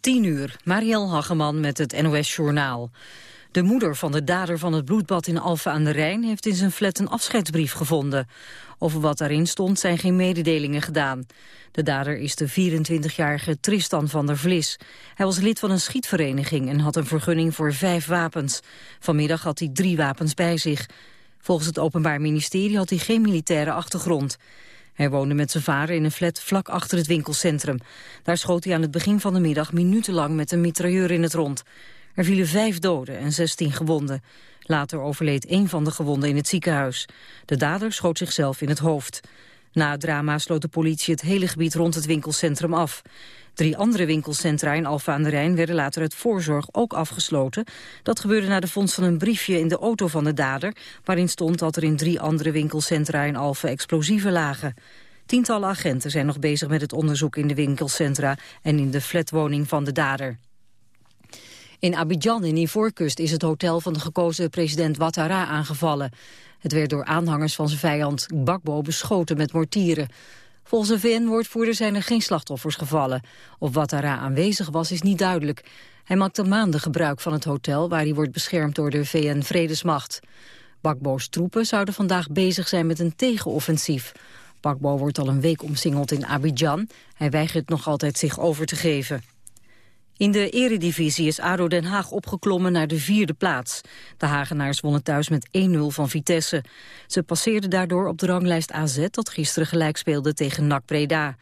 10 uur, Marielle Hageman met het NOS Journaal. De moeder van de dader van het bloedbad in Alphen aan de Rijn... heeft in zijn flat een afscheidsbrief gevonden. Over wat daarin stond zijn geen mededelingen gedaan. De dader is de 24-jarige Tristan van der Vlis. Hij was lid van een schietvereniging en had een vergunning voor vijf wapens. Vanmiddag had hij drie wapens bij zich. Volgens het Openbaar Ministerie had hij geen militaire achtergrond. Hij woonde met zijn vader in een flat vlak achter het winkelcentrum. Daar schoot hij aan het begin van de middag minutenlang met een mitrailleur in het rond. Er vielen vijf doden en zestien gewonden. Later overleed een van de gewonden in het ziekenhuis. De dader schoot zichzelf in het hoofd. Na het drama sloot de politie het hele gebied rond het winkelcentrum af. Drie andere winkelcentra in Alfa aan de Rijn werden later uit voorzorg ook afgesloten. Dat gebeurde na de vondst van een briefje in de auto van de dader... waarin stond dat er in drie andere winkelcentra in Alfa explosieven lagen. Tientallen agenten zijn nog bezig met het onderzoek in de winkelcentra... en in de flatwoning van de dader. In Abidjan in Ivoorkust is het hotel van de gekozen president Ouattara aangevallen. Het werd door aanhangers van zijn vijand Bakbo beschoten met mortieren. Volgens een VN-woordvoerder zijn er geen slachtoffers gevallen. Of Ouattara aanwezig was is niet duidelijk. Hij maakte maanden gebruik van het hotel waar hij wordt beschermd door de VN-vredesmacht. Bakbo's troepen zouden vandaag bezig zijn met een tegenoffensief. Bakbo wordt al een week omsingeld in Abidjan. Hij weigert nog altijd zich over te geven. In de eredivisie is ADO Den Haag opgeklommen naar de vierde plaats. De Hagenaars wonnen thuis met 1-0 van Vitesse. Ze passeerden daardoor op de ranglijst AZ dat gisteren gelijk speelde tegen NAC Breda.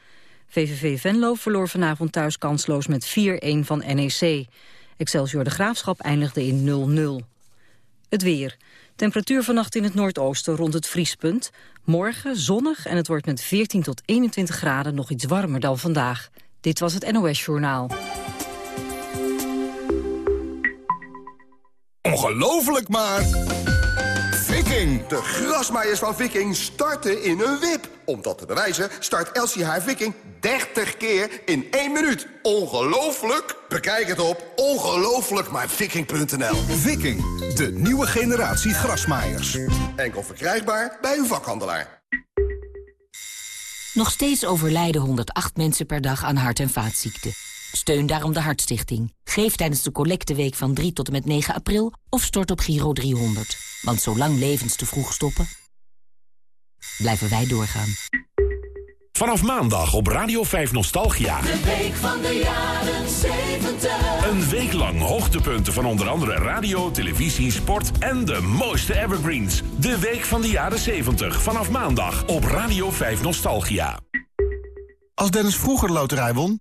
VVV Venlo verloor vanavond thuis kansloos met 4-1 van NEC. Excelsior de Graafschap eindigde in 0-0. Het weer. Temperatuur vannacht in het noordoosten rond het vriespunt. Morgen zonnig en het wordt met 14 tot 21 graden nog iets warmer dan vandaag. Dit was het NOS Journaal. Ongelooflijk maar... Viking! De grasmaaiers van Viking starten in een wip. Om dat te bewijzen start Elsie haar Viking 30 keer in 1 minuut. Ongelooflijk? Bekijk het op ongelooflijkmaarviking.nl Viking, de nieuwe generatie grasmaaiers. Enkel verkrijgbaar bij uw vakhandelaar. Nog steeds overlijden 108 mensen per dag aan hart- en vaatziekten. Steun daarom de Hartstichting. Geef tijdens de collecteweek van 3 tot en met 9 april of stort op Giro 300. Want zolang levens te vroeg stoppen, blijven wij doorgaan. Vanaf maandag op Radio 5 Nostalgia. De week van de jaren 70. Een week lang hoogtepunten van onder andere radio, televisie, sport en de mooiste evergreens. De week van de jaren 70. Vanaf maandag op Radio 5 Nostalgia. Als Dennis vroeger de loterij won,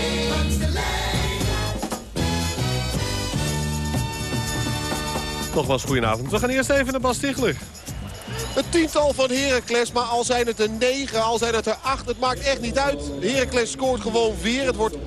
Nogmaals, goedenavond. We gaan eerst even naar Bas Tichler. Het tiental van Heracles, maar al zijn het er negen, al zijn het er acht, het maakt echt niet uit. Heracles scoort gewoon weer. Het wordt 1-4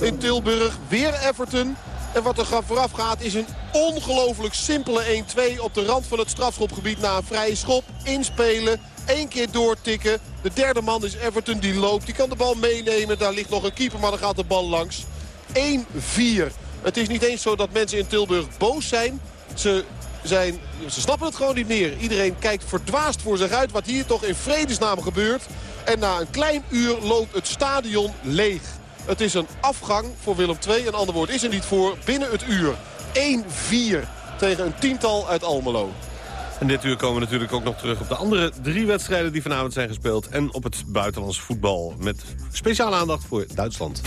in Tilburg. Weer Everton. En wat er vooraf gaat is een ongelooflijk simpele 1-2 op de rand van het strafschopgebied na een vrije schop. Inspelen, één keer doortikken. De derde man is Everton, die loopt. Die kan de bal meenemen. Daar ligt nog een keeper, maar dan gaat de bal langs. 1-4. Het is niet eens zo dat mensen in Tilburg boos zijn. Ze, zijn, ze snappen het gewoon niet meer. Iedereen kijkt verdwaasd voor zich uit wat hier toch in vredesnaam gebeurt. En na een klein uur loopt het stadion leeg. Het is een afgang voor Willem II. Een ander woord is er niet voor. Binnen het uur. 1-4 tegen een tiental uit Almelo. En dit uur komen we natuurlijk ook nog terug op de andere drie wedstrijden die vanavond zijn gespeeld. En op het buitenlands voetbal met speciale aandacht voor Duitsland.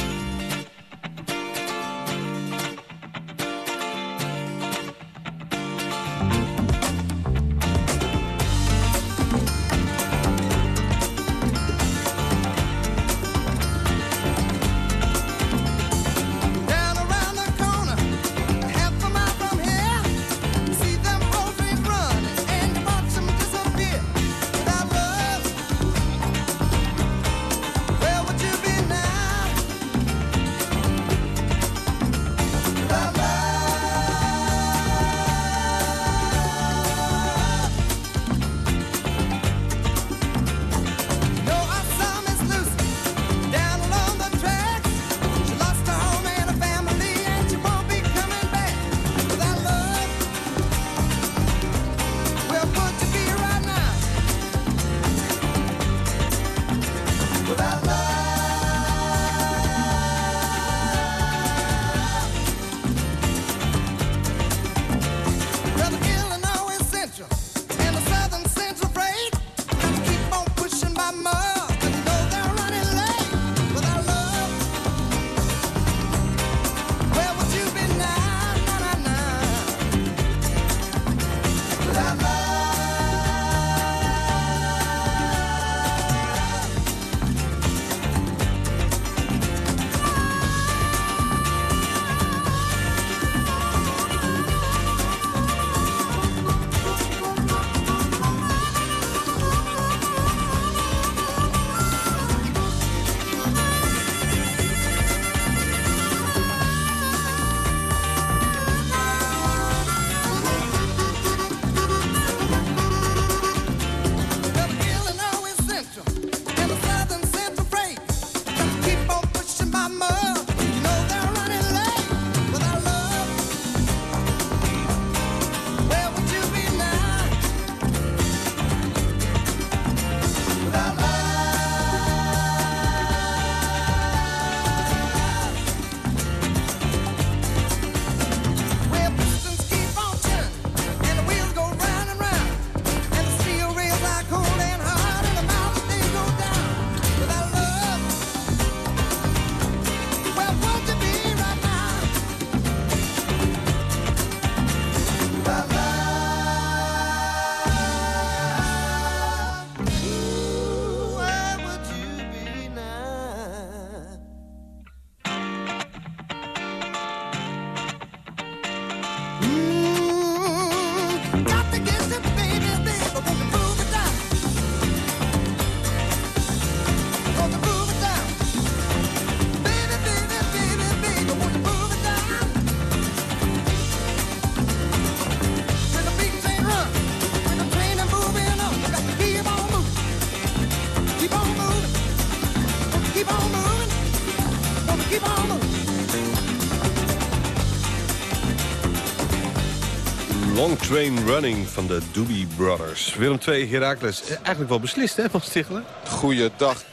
Train Running van de Doobie Brothers. Willem 2 Heracles. Eh, eigenlijk wel beslist, hè, van Stichelen? Goeiedag. 1-4.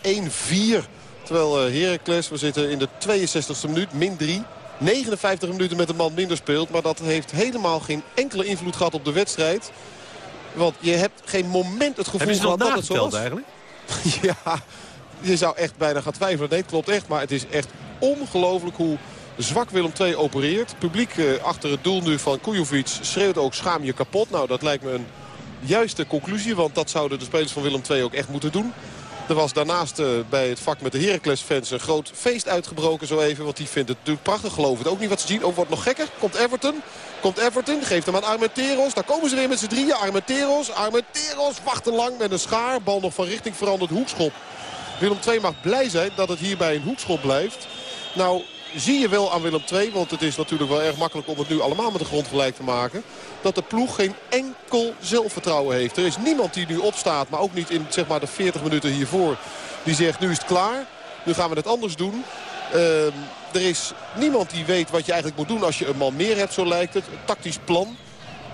Terwijl uh, Heracles, we zitten in de 62e minuut, min 3. 59 minuten met een man minder speelt. Maar dat heeft helemaal geen enkele invloed gehad op de wedstrijd. Want je hebt geen moment het gevoel gehad dat het zo was. eigenlijk? ja, je zou echt bijna gaan twijfelen. Nee, het klopt echt. Maar het is echt ongelooflijk hoe zwak Willem II opereert. publiek eh, achter het doel nu van Kujovic schreeuwt ook schaam je kapot. Nou, dat lijkt me een juiste conclusie. Want dat zouden de spelers van Willem II ook echt moeten doen. Er was daarnaast uh, bij het vak met de Heracles-fans een groot feest uitgebroken zo even. Want die vindt het natuurlijk prachtig. Geloof het ook niet wat ze zien. Ook oh, wordt nog gekker. Komt Everton. Komt Everton. Geeft hem aan Armenteros. Daar komen ze weer met z'n drieën. Armenteros. Armenteros wacht lang met een schaar. Bal nog van richting veranderd. Hoekschop. Willem II mag blij zijn dat het hier bij een hoekschop blijft. Nou, zie je wel aan Willem II, want het is natuurlijk wel erg makkelijk om het nu allemaal met de grond gelijk te maken. Dat de ploeg geen enkel zelfvertrouwen heeft. Er is niemand die nu opstaat, maar ook niet in zeg maar, de 40 minuten hiervoor. Die zegt nu is het klaar, nu gaan we het anders doen. Uh, er is niemand die weet wat je eigenlijk moet doen als je een man meer hebt, zo lijkt het. Een tactisch plan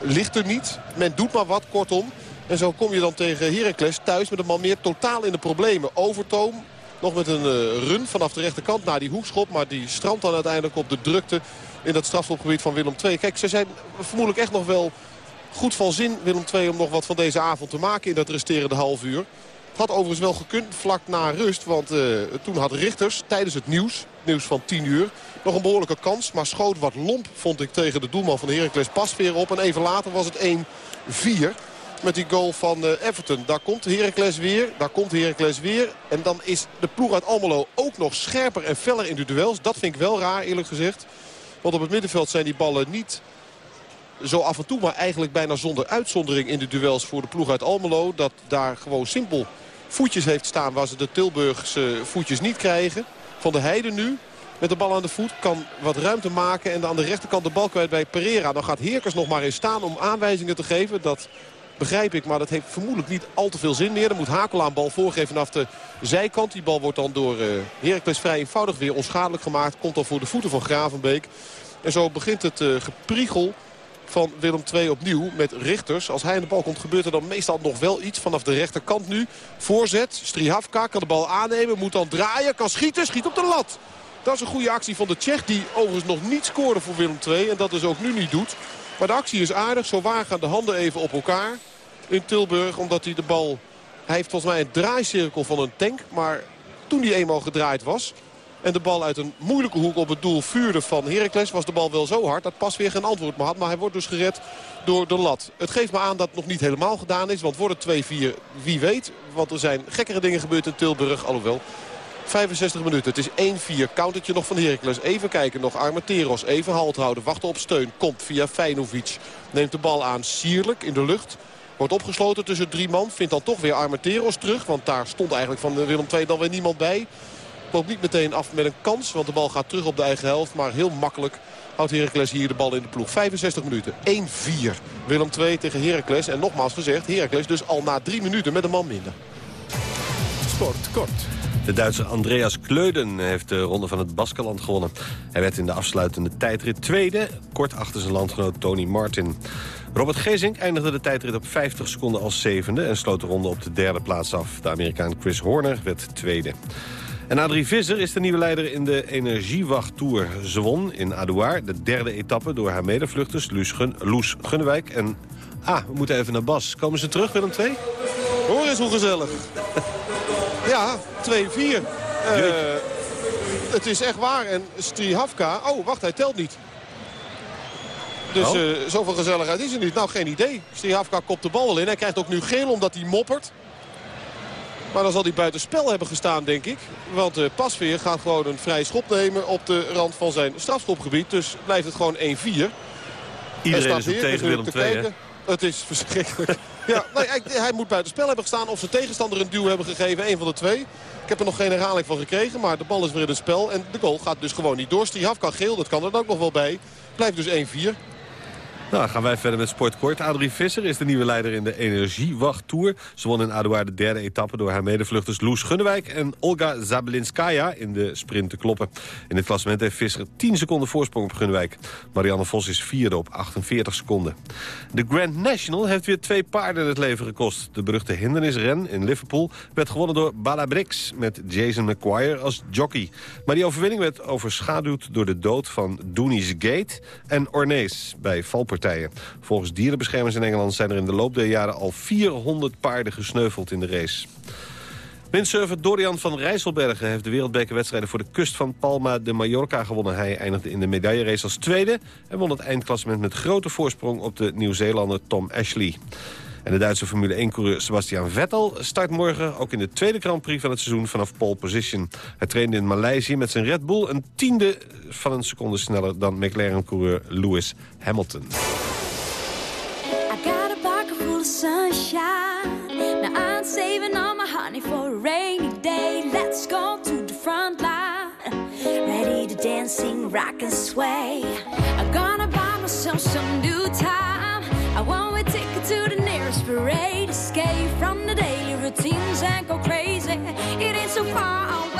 ligt er niet. Men doet maar wat, kortom. En zo kom je dan tegen Heracles thuis met een man meer totaal in de problemen. Overtoom nog met een uh, run vanaf de rechterkant naar die hoekschop. Maar die strandt dan uiteindelijk op de drukte in dat strafschopgebied van Willem II. Kijk, ze zijn vermoedelijk echt nog wel goed van zin, Willem II, om nog wat van deze avond te maken in dat resterende half uur. Het had overigens wel gekund vlak na rust. Want uh, toen had Richters tijdens het nieuws, nieuws van 10 uur, nog een behoorlijke kans. Maar schoot wat lomp, vond ik, tegen de doelman van Heracles Pasveer op. En even later was het 1-4 met die goal van uh, Everton. Daar komt Heracles weer. Daar komt Heracles weer. En dan is de ploeg uit Almelo ook nog scherper en feller in de duels. Dat vind ik wel raar eerlijk gezegd. Want op het middenveld zijn die ballen niet zo af en toe, maar eigenlijk bijna zonder uitzondering in de duels voor de ploeg uit Almelo. Dat daar gewoon simpel voetjes heeft staan waar ze de Tilburgse voetjes niet krijgen. Van de Heide nu met de bal aan de voet kan wat ruimte maken. En aan de rechterkant de bal kwijt bij Pereira. Dan gaat Heerkers nog maar eens staan om aanwijzingen te geven. Dat begrijp ik. Maar dat heeft vermoedelijk niet al te veel zin meer. Dan moet Hakel aan bal voorgeven vanaf de zijkant. Die bal wordt dan door uh, Heracles vrij eenvoudig weer onschadelijk gemaakt. Komt dan voor de voeten van Gravenbeek. En zo begint het uh, gepriegel van Willem II opnieuw met Richters. Als hij aan de bal komt gebeurt er dan meestal nog wel iets vanaf de rechterkant nu. Voorzet, Strihavka kan de bal aannemen, moet dan draaien, kan schieten, schiet op de lat. Dat is een goede actie van de Tsjech die overigens nog niet scoorde voor Willem II. En dat dus ook nu niet doet. Maar de actie is aardig. Zo waar gaan de handen even op elkaar in Tilburg. Omdat hij de bal... Hij heeft volgens mij een draaicirkel van een tank. Maar toen hij eenmaal gedraaid was... En de bal uit een moeilijke hoek op het doel vuurde van Heracles. Was de bal wel zo hard dat pas weer geen antwoord meer had. Maar hij wordt dus gered door de lat. Het geeft me aan dat het nog niet helemaal gedaan is. Want wordt het 2-4, wie weet. Want er zijn gekkere dingen gebeurd in Tilburg. Alhoewel, 65 minuten. Het is 1-4. Countertje nog van Heracles. Even kijken nog. Armenteros. Even halt houden. Wachten op steun. Komt via Feinovic. Neemt de bal aan. Sierlijk in de lucht. Wordt opgesloten tussen drie man. Vindt dan toch weer Armenteros terug. Want daar stond eigenlijk van Willem II dan weer niemand bij. Loopt niet meteen af met een kans. Want de bal gaat terug op de eigen helft. Maar heel makkelijk houdt Heracles hier de bal in de ploeg. 65 minuten. 1-4. Willem 2 tegen Heracles. En nogmaals gezegd, Heracles dus al na drie minuten met een man minder. Sport kort. De Duitse Andreas Kleuden heeft de ronde van het Baskeland gewonnen. Hij werd in de afsluitende tijdrit tweede, kort achter zijn landgenoot Tony Martin. Robert Gezink eindigde de tijdrit op 50 seconden als zevende... en sloot de ronde op de derde plaats af. De Amerikaan Chris Horner werd tweede. En Adrie Visser is de nieuwe leider in de Energiewacht Tour. Ze won in Adouar de derde etappe door haar medevluchters Loes, Gun Gunnewijk en... Ah, we moeten even naar Bas. Komen ze terug, Willem II? Hoor eens hoe gezellig. Ja, 2-4. Uh, eh, het is echt waar. En Strihavka... Oh, wacht, hij telt niet. Dus oh. uh, zoveel gezelligheid is er niet. Nou, geen idee. Strihavka kopt de bal wel in. Hij krijgt ook nu geel omdat hij moppert. Maar dan zal hij buiten spel hebben gestaan, denk ik. Want uh, Pasveer gaat gewoon een vrij schop nemen op de rand van zijn strafschopgebied. Dus blijft het gewoon 1-4. Iedereen is tegen Willem II, Het is verschrikkelijk. ja, hij, moet buiten spel hebben gestaan. Of zijn tegenstander een duw hebben gegeven. Een van de twee. Ik heb er nog geen herhaling van gekregen. Maar de bal is weer in het spel. En de goal gaat dus gewoon niet door. Strihaf kan geel. Dat kan er ook nog wel bij. Blijft dus 1-4. Nou, gaan wij verder met Sportkort. Adrie Visser is de nieuwe leider in de Energiewacht Tour. Ze won in Adoua de derde etappe door haar medevluchters Loes Gunnewijk... en Olga Zabelinskaya in de sprint te kloppen. In het klassement heeft Visser 10 seconden voorsprong op Gunnewijk. Marianne Vos is vierde op 48 seconden. De Grand National heeft weer twee paarden het leven gekost. De beruchte hindernisren in Liverpool werd gewonnen door Balabrix... met Jason McQuire als jockey. Maar die overwinning werd overschaduwd door de dood van Dooney's Gate en Ornees bij Volgens dierenbeschermers in Engeland zijn er in de loop der jaren al 400 paarden gesneuveld in de race. Windsurfer Dorian van Rijsselbergen heeft de wereldbekerwedstrijden voor de kust van Palma de Mallorca gewonnen. Hij eindigde in de medaillerace als tweede en won het eindklassement met grote voorsprong op de Nieuw-Zeelander Tom Ashley. En de Duitse Formule 1-coureur Sebastian Vettel start morgen ook in de tweede Grand Prix van het seizoen vanaf pole position. Hij trainde in Maleisië met zijn Red Bull een tiende van een seconde sneller dan McLaren-coureur Lewis Hamilton. Sing, rock and sway. I'm gonna buy myself some new and go crazy. It ain't so far away.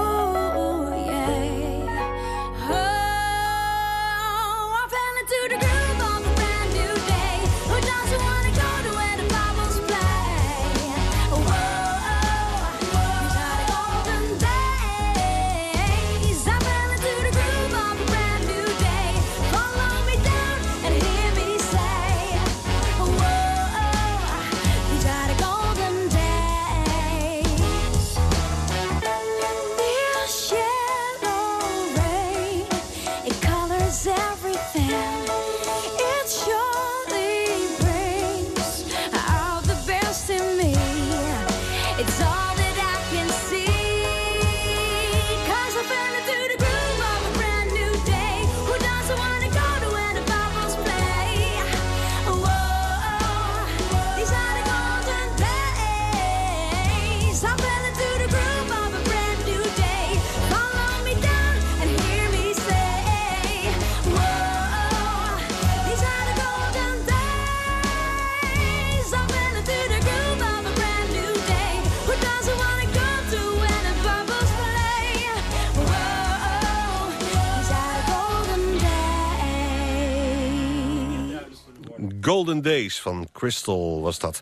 Golden van Crystal was dat.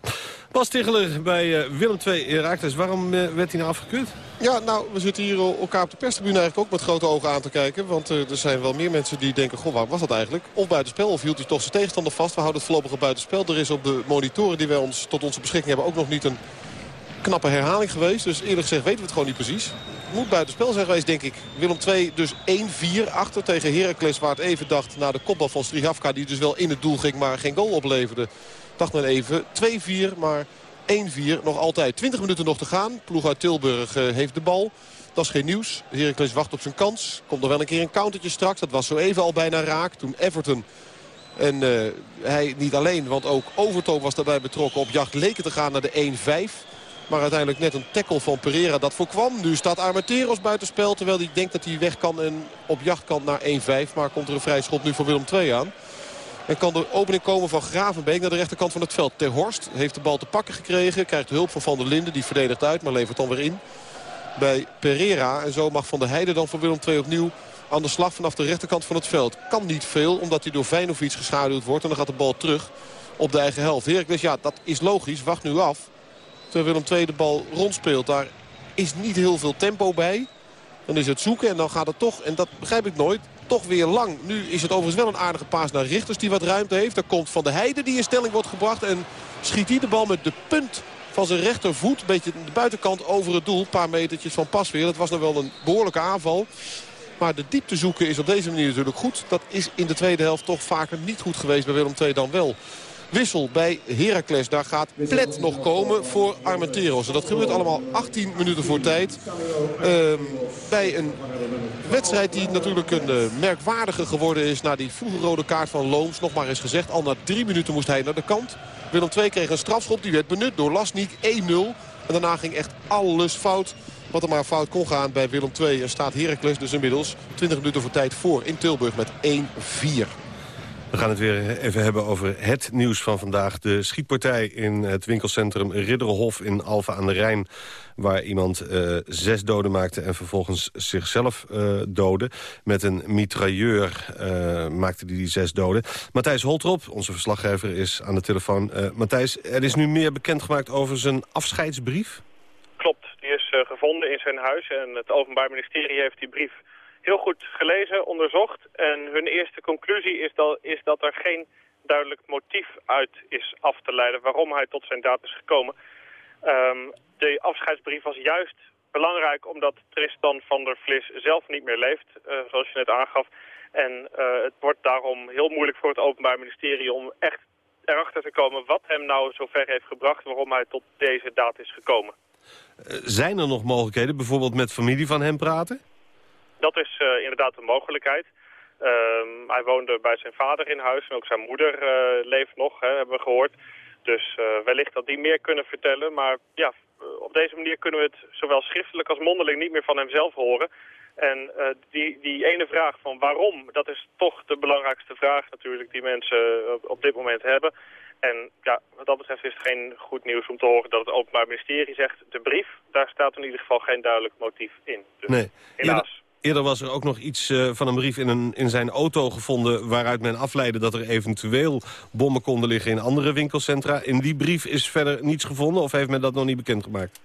Bas Ticheler bij eh, Willem II Herakles. Waarom eh, werd hij nou afgekeurd? Ja, nou, we zitten hier elkaar op de perstribune eigenlijk ook met grote ogen aan te kijken. Want eh, er zijn wel meer mensen die denken, goh, waar was dat eigenlijk? Of buitenspel, of hield hij toch zijn tegenstander vast? We houden het voorlopig op buitenspel. Er is op de monitoren die wij ons tot onze beschikking hebben ook nog niet een knappe herhaling geweest. Dus eerlijk gezegd weten we het gewoon niet precies. Moet buitenspel zijn geweest, denk ik. Willem 2 dus 1-4 achter tegen Heracles. Waar het even dacht na de kopbal van Strigavka. Die dus wel in het doel ging, maar geen goal opleverde. Dacht men even 2-4, maar 1-4 nog altijd. 20 minuten nog te gaan. Ploeg uit Tilburg eh, heeft de bal. Dat is geen nieuws. Heracles wacht op zijn kans. Komt er wel een keer een countertje straks. Dat was zo even al bijna raak. Toen Everton en eh, hij niet alleen, want ook Overtoom was daarbij betrokken. Op jacht leken te gaan naar de 1-5. Maar uiteindelijk net een tackle van Pereira dat voorkwam. Nu staat Armenteros buitenspel. Terwijl hij denkt dat hij weg kan en op jacht kan naar 1-5. Maar komt er een vrij schot nu voor Willem 2 aan. En kan de opening komen van Gravenbeek naar de rechterkant van het veld. Ter Horst heeft de bal te pakken gekregen. Krijgt hulp van Van der Linden. Die verdedigt uit, maar levert dan weer in. Bij Pereira. En zo mag Van der Heijden dan voor Willem 2 opnieuw aan de slag vanaf de rechterkant van het veld. Kan niet veel, omdat hij door Vijnovic geschaduwd wordt. En dan gaat de bal terug op de eigen helft. Heracles, ja, dat is logisch. Wacht nu af. Terwijl Willem II de bal rondspeelt. Daar is niet heel veel tempo bij. Dan is het zoeken en dan gaat het toch, en dat begrijp ik nooit, toch weer lang. Nu is het overigens wel een aardige paas naar Richters die wat ruimte heeft. Daar komt Van de Heide die in stelling wordt gebracht. En schiet hij de bal met de punt van zijn rechtervoet. Een beetje de buitenkant over het doel. Een paar metertjes van pas weer. Dat was nog wel een behoorlijke aanval. Maar de diepte zoeken is op deze manier natuurlijk goed. Dat is in de tweede helft toch vaker niet goed geweest. Bij Willem II dan wel. Wissel bij Heracles. Daar gaat Plet nog komen voor Armenteros. En dat gebeurt allemaal 18 minuten voor tijd. Ehm, bij een wedstrijd die natuurlijk een uh, merkwaardige geworden is... na die vroege rode kaart van Looms. Nog maar eens gezegd, al na drie minuten moest hij naar de kant. Willem II kreeg een strafschop. Die werd benut door Lasnik 1-0. En daarna ging echt alles fout. Wat er maar fout kon gaan bij Willem II. Er staat Heracles dus inmiddels 20 minuten voor tijd voor in Tilburg met 1-4. We gaan het weer even hebben over het nieuws van vandaag. De schietpartij in het winkelcentrum Ridderhof in Alphen aan de Rijn... waar iemand uh, zes doden maakte en vervolgens zichzelf uh, doodde. Met een mitrailleur uh, maakte hij die zes doden. Matthijs Holtrop, onze verslaggever, is aan de telefoon. Matthijs, er is nu meer bekendgemaakt over zijn afscheidsbrief? Klopt, die is gevonden in zijn huis en het Openbaar Ministerie heeft die brief heel goed gelezen, onderzocht. En hun eerste conclusie is dat, is dat er geen duidelijk motief uit is af te leiden waarom hij tot zijn daad is gekomen. Um, de afscheidsbrief was juist belangrijk omdat Tristan van der Vlis zelf niet meer leeft, uh, zoals je net aangaf. En uh, het wordt daarom heel moeilijk voor het Openbaar Ministerie om echt erachter te komen wat hem nou zover heeft gebracht waarom hij tot deze daad is gekomen. Uh, zijn er nog mogelijkheden, bijvoorbeeld met familie van hem praten? Dat is uh, inderdaad een mogelijkheid. Um, hij woonde bij zijn vader in huis en ook zijn moeder uh, leeft nog, hè, hebben we gehoord. Dus uh, wellicht dat die meer kunnen vertellen. Maar ja, op deze manier kunnen we het zowel schriftelijk als mondeling niet meer van hemzelf horen. En uh, die, die ene vraag van waarom, dat is toch de belangrijkste vraag natuurlijk die mensen op, op dit moment hebben. En ja, wat dat betreft is het geen goed nieuws om te horen dat het Openbaar Ministerie zegt... de brief, daar staat in ieder geval geen duidelijk motief in. Dus nee. helaas. Eerder was er ook nog iets uh, van een brief in, een, in zijn auto gevonden... waaruit men afleidde dat er eventueel bommen konden liggen in andere winkelcentra. In die brief is verder niets gevonden of heeft men dat nog niet bekendgemaakt?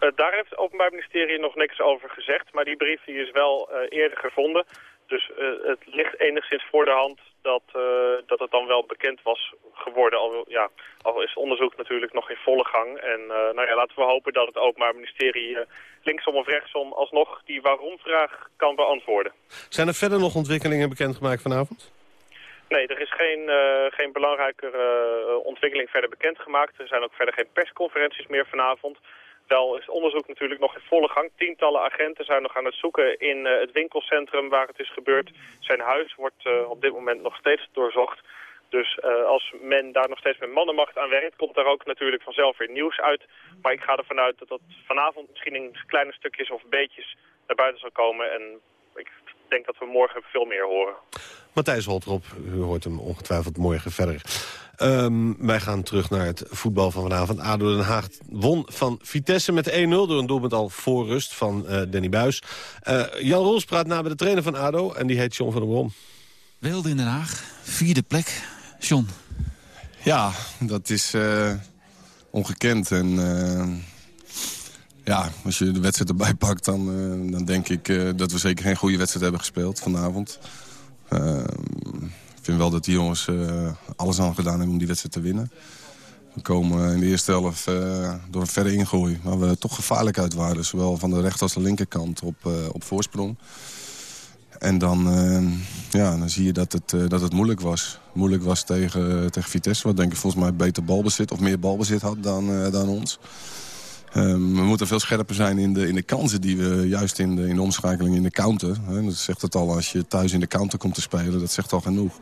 Uh, daar heeft het Openbaar Ministerie nog niks over gezegd. Maar die brief die is wel uh, eerder gevonden. Dus het ligt enigszins voor de hand dat, uh, dat het dan wel bekend was geworden. Al, ja, al is onderzoek natuurlijk nog in volle gang. En uh, nou ja, laten we hopen dat het Openbaar Ministerie uh, linksom of rechtsom alsnog die waarom-vraag kan beantwoorden. Zijn er verder nog ontwikkelingen bekendgemaakt vanavond? Nee, er is geen, geen belangrijkere ontwikkeling verder bekendgemaakt. Er zijn ook verder geen persconferenties meer vanavond. Wel is onderzoek natuurlijk nog in volle gang. Tientallen agenten zijn nog aan het zoeken in uh, het winkelcentrum waar het is gebeurd. Zijn huis wordt uh, op dit moment nog steeds doorzocht. Dus uh, als men daar nog steeds met mannenmacht aan werkt, komt daar ook natuurlijk vanzelf weer nieuws uit. Maar ik ga ervan uit dat dat vanavond misschien in kleine stukjes of beetjes naar buiten zal komen. En ik denk dat we morgen veel meer horen. Matthijs Holtrop, u hoort hem ongetwijfeld morgen verder. Um, wij gaan terug naar het voetbal van vanavond. ADO Den Haag won van Vitesse met 1-0 door een doelpunt al voor rust van uh, Danny Buis. Uh, Jan Roels praat na bij de trainer van ADO en die heet John van der Brom. Wilde in Den Haag, vierde plek. John. Ja, dat is uh, ongekend. En ja, als je de wedstrijd erbij pakt, dan, dan denk ik dat we zeker geen goede wedstrijd hebben gespeeld vanavond. Ehm, ik vind wel dat die jongens alles aan gedaan hebben om die wedstrijd te winnen. We komen in de eerste helft door een verre ingooi. Waar we toch gevaarlijk uit waren. Zowel van de rechter als de linkerkant op, op voorsprong. En dan, ja, dan zie je dat het, dat het moeilijk was. Moeilijk was tegen, tegen Vitesse. Wat denk ik volgens mij beter balbezit of meer balbezit had dan, dan ons. Um, we moeten veel scherper zijn in de, in de kansen die we juist in de, in de omschakeling in de counter. Hè, dat zegt het al als je thuis in de counter komt te spelen. Dat zegt al genoeg.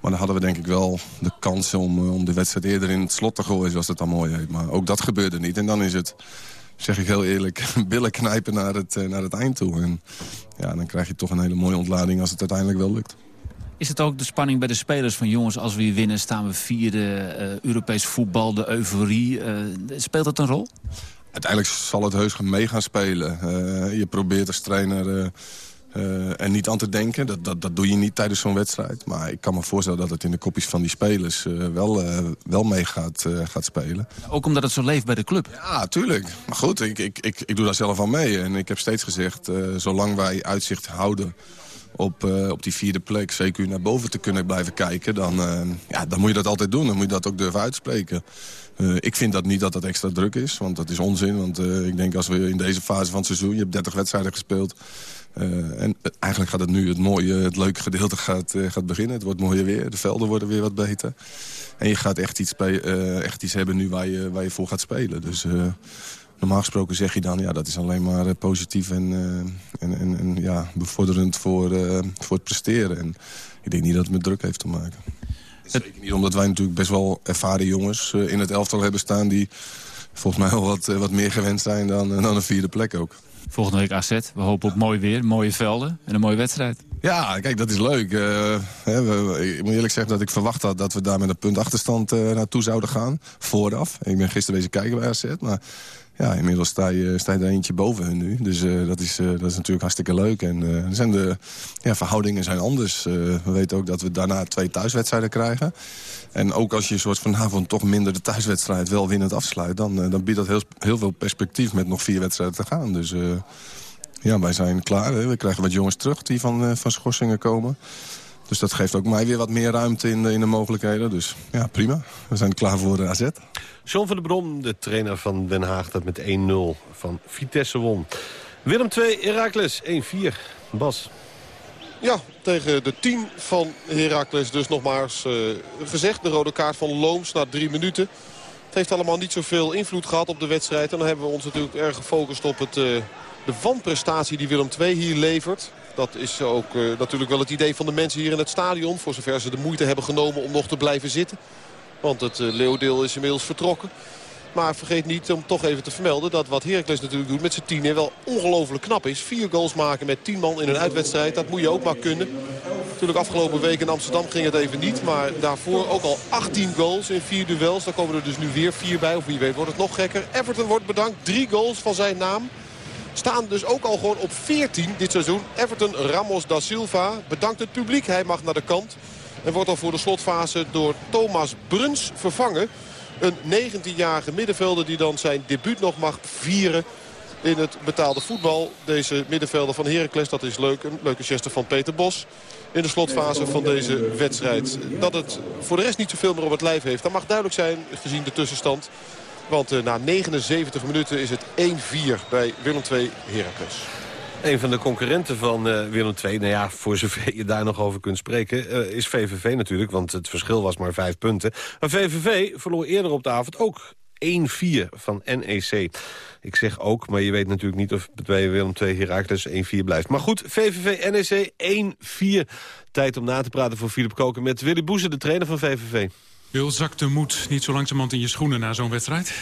Maar dan hadden we denk ik wel de kans om, om de wedstrijd eerder in het slot te gooien, zoals het dan mooi heet. Maar ook dat gebeurde niet. En dan is het, zeg ik heel eerlijk, billen knijpen naar het, naar het eind toe. En ja, dan krijg je toch een hele mooie ontlading als het uiteindelijk wel lukt. Is het ook de spanning bij de spelers van jongens, als we hier winnen staan we vierde, uh, Europees voetbal, de euforie. Speelt dat een rol? Uiteindelijk zal het heus mee gaan spelen. Uh, je probeert als trainer uh, Uh, en niet aan te denken, dat, dat, dat doe je niet tijdens zo'n wedstrijd. Maar ik kan me voorstellen dat het in de kopjes van die spelers wel, wel mee gaat, gaat spelen. Ook omdat het zo leeft bij de club? Ja, tuurlijk. Maar goed, ik, ik, ik, ik doe daar zelf aan mee. En ik heb steeds gezegd, zolang wij uitzicht houden op, op die vierde plek... zeker naar boven te kunnen blijven kijken... Dan, ja, dan moet je dat altijd doen. Dan moet je dat ook durven uitspreken. Ik vind dat niet dat dat extra druk is, want dat is onzin. Want ik denk als we in deze fase van het seizoen... je hebt 30 wedstrijden gespeeld uh, en eigenlijk gaat het nu het mooie, het leuke gedeelte gaat, gaat beginnen. Het wordt mooier weer, de velden worden weer wat beter. En je gaat echt iets, echt iets hebben nu waar je, waar je voor gaat spelen. Dus normaal gesproken zeg je dan, ja, dat is alleen maar positief en, en, en, en, ja, bevorderend voor, voor het presteren. En ik denk niet dat het met druk heeft te maken. Zeker niet, omdat wij natuurlijk best wel ervaren jongens in het elftal hebben staan... die volgens mij wel wat, wat meer gewend zijn dan, dan een vierde plek ook. Volgende week AZ. We hopen op mooi weer, mooie velden en een mooie wedstrijd. Ja, kijk, dat is leuk. Uh, hè, ik moet eerlijk zeggen dat ik verwacht had dat we daar met een punt achterstand uh, naartoe zouden gaan. Vooraf. Ik ben gisteren bezig kijken bij AZ. Maar ja, inmiddels sta je, sta je er eentje boven hun nu. Dus uh, dat, is, uh, dat is natuurlijk hartstikke leuk. En uh, zijn de ja, verhoudingen zijn anders. we weten ook dat we daarna twee thuiswedstrijden krijgen. En ook als je een soort vanavond toch minder de thuiswedstrijd wel winnend afsluit... dan, dan biedt dat heel, heel veel perspectief met nog vier wedstrijden te gaan. Dus ja, wij zijn klaar. Hè. We krijgen wat jongens terug die van, van schorsingen komen. Dus dat geeft ook mij weer wat meer ruimte in de, in de mogelijkheden. Dus ja, prima. We zijn klaar voor de AZ. John van der Brom, de trainer van Den Haag, dat met 1-0 van Vitesse won. Willem 2, Heracles 1-4. Bas. Ja, tegen de 10 van Heracles dus nogmaals uh, gezegd. De rode kaart van Looms na drie minuten. Het heeft allemaal niet zoveel invloed gehad op de wedstrijd. En dan hebben we ons natuurlijk erg gefocust op het, uh, de wanprestatie die Willem 2 hier levert. Dat is ook uh, natuurlijk wel het idee van de mensen hier in het stadion. Voor zover ze de moeite hebben genomen om nog te blijven zitten. Want het uh, leeuwdeel is inmiddels vertrokken. Maar vergeet niet om toch even te vermelden dat wat Heracles natuurlijk doet met zijn tienen wel ongelooflijk knap is. Vier goals maken met tien man in een uitwedstrijd, dat moet je ook maar kunnen. Natuurlijk afgelopen week in Amsterdam ging het even niet. Maar daarvoor ook al 18 goals in vier duels. Daar komen er dus nu weer vier bij. Of wie weet wordt het nog gekker. Everton wordt bedankt. Drie goals van zijn naam. Staan dus ook al gewoon op 14 dit seizoen. Everton Ramos da Silva bedankt het publiek. Hij mag naar de kant. En wordt al voor de slotfase door Thomas Bruns vervangen. Een 19-jarige middenvelder die dan zijn debuut nog mag vieren in het betaalde voetbal. Deze middenvelder van Heracles, dat is leuk. Een leuke geste van Peter Bos in de slotfase van deze wedstrijd. Dat het voor de rest niet zoveel meer op het lijf heeft. Dat mag duidelijk zijn gezien de tussenstand. Want uh, na 79 minuten is het 1-4 bij Willem II Heracles. Een van de concurrenten van uh, Willem II, nou ja, voor zover je daar nog over kunt spreken... Uh, is VVV natuurlijk, want het verschil was maar vijf punten. Maar VVV verloor eerder op de avond ook 1-4 van NEC. Ik zeg ook, maar je weet natuurlijk niet of bij Willem II Herakles 1-4 blijft. Maar goed, VVV NEC 1-4. Tijd om na te praten voor Philip Koken met Willy Boeze, de trainer van VVV. Wil zakt de moed niet zo langzamerhand in je schoenen na zo'n wedstrijd?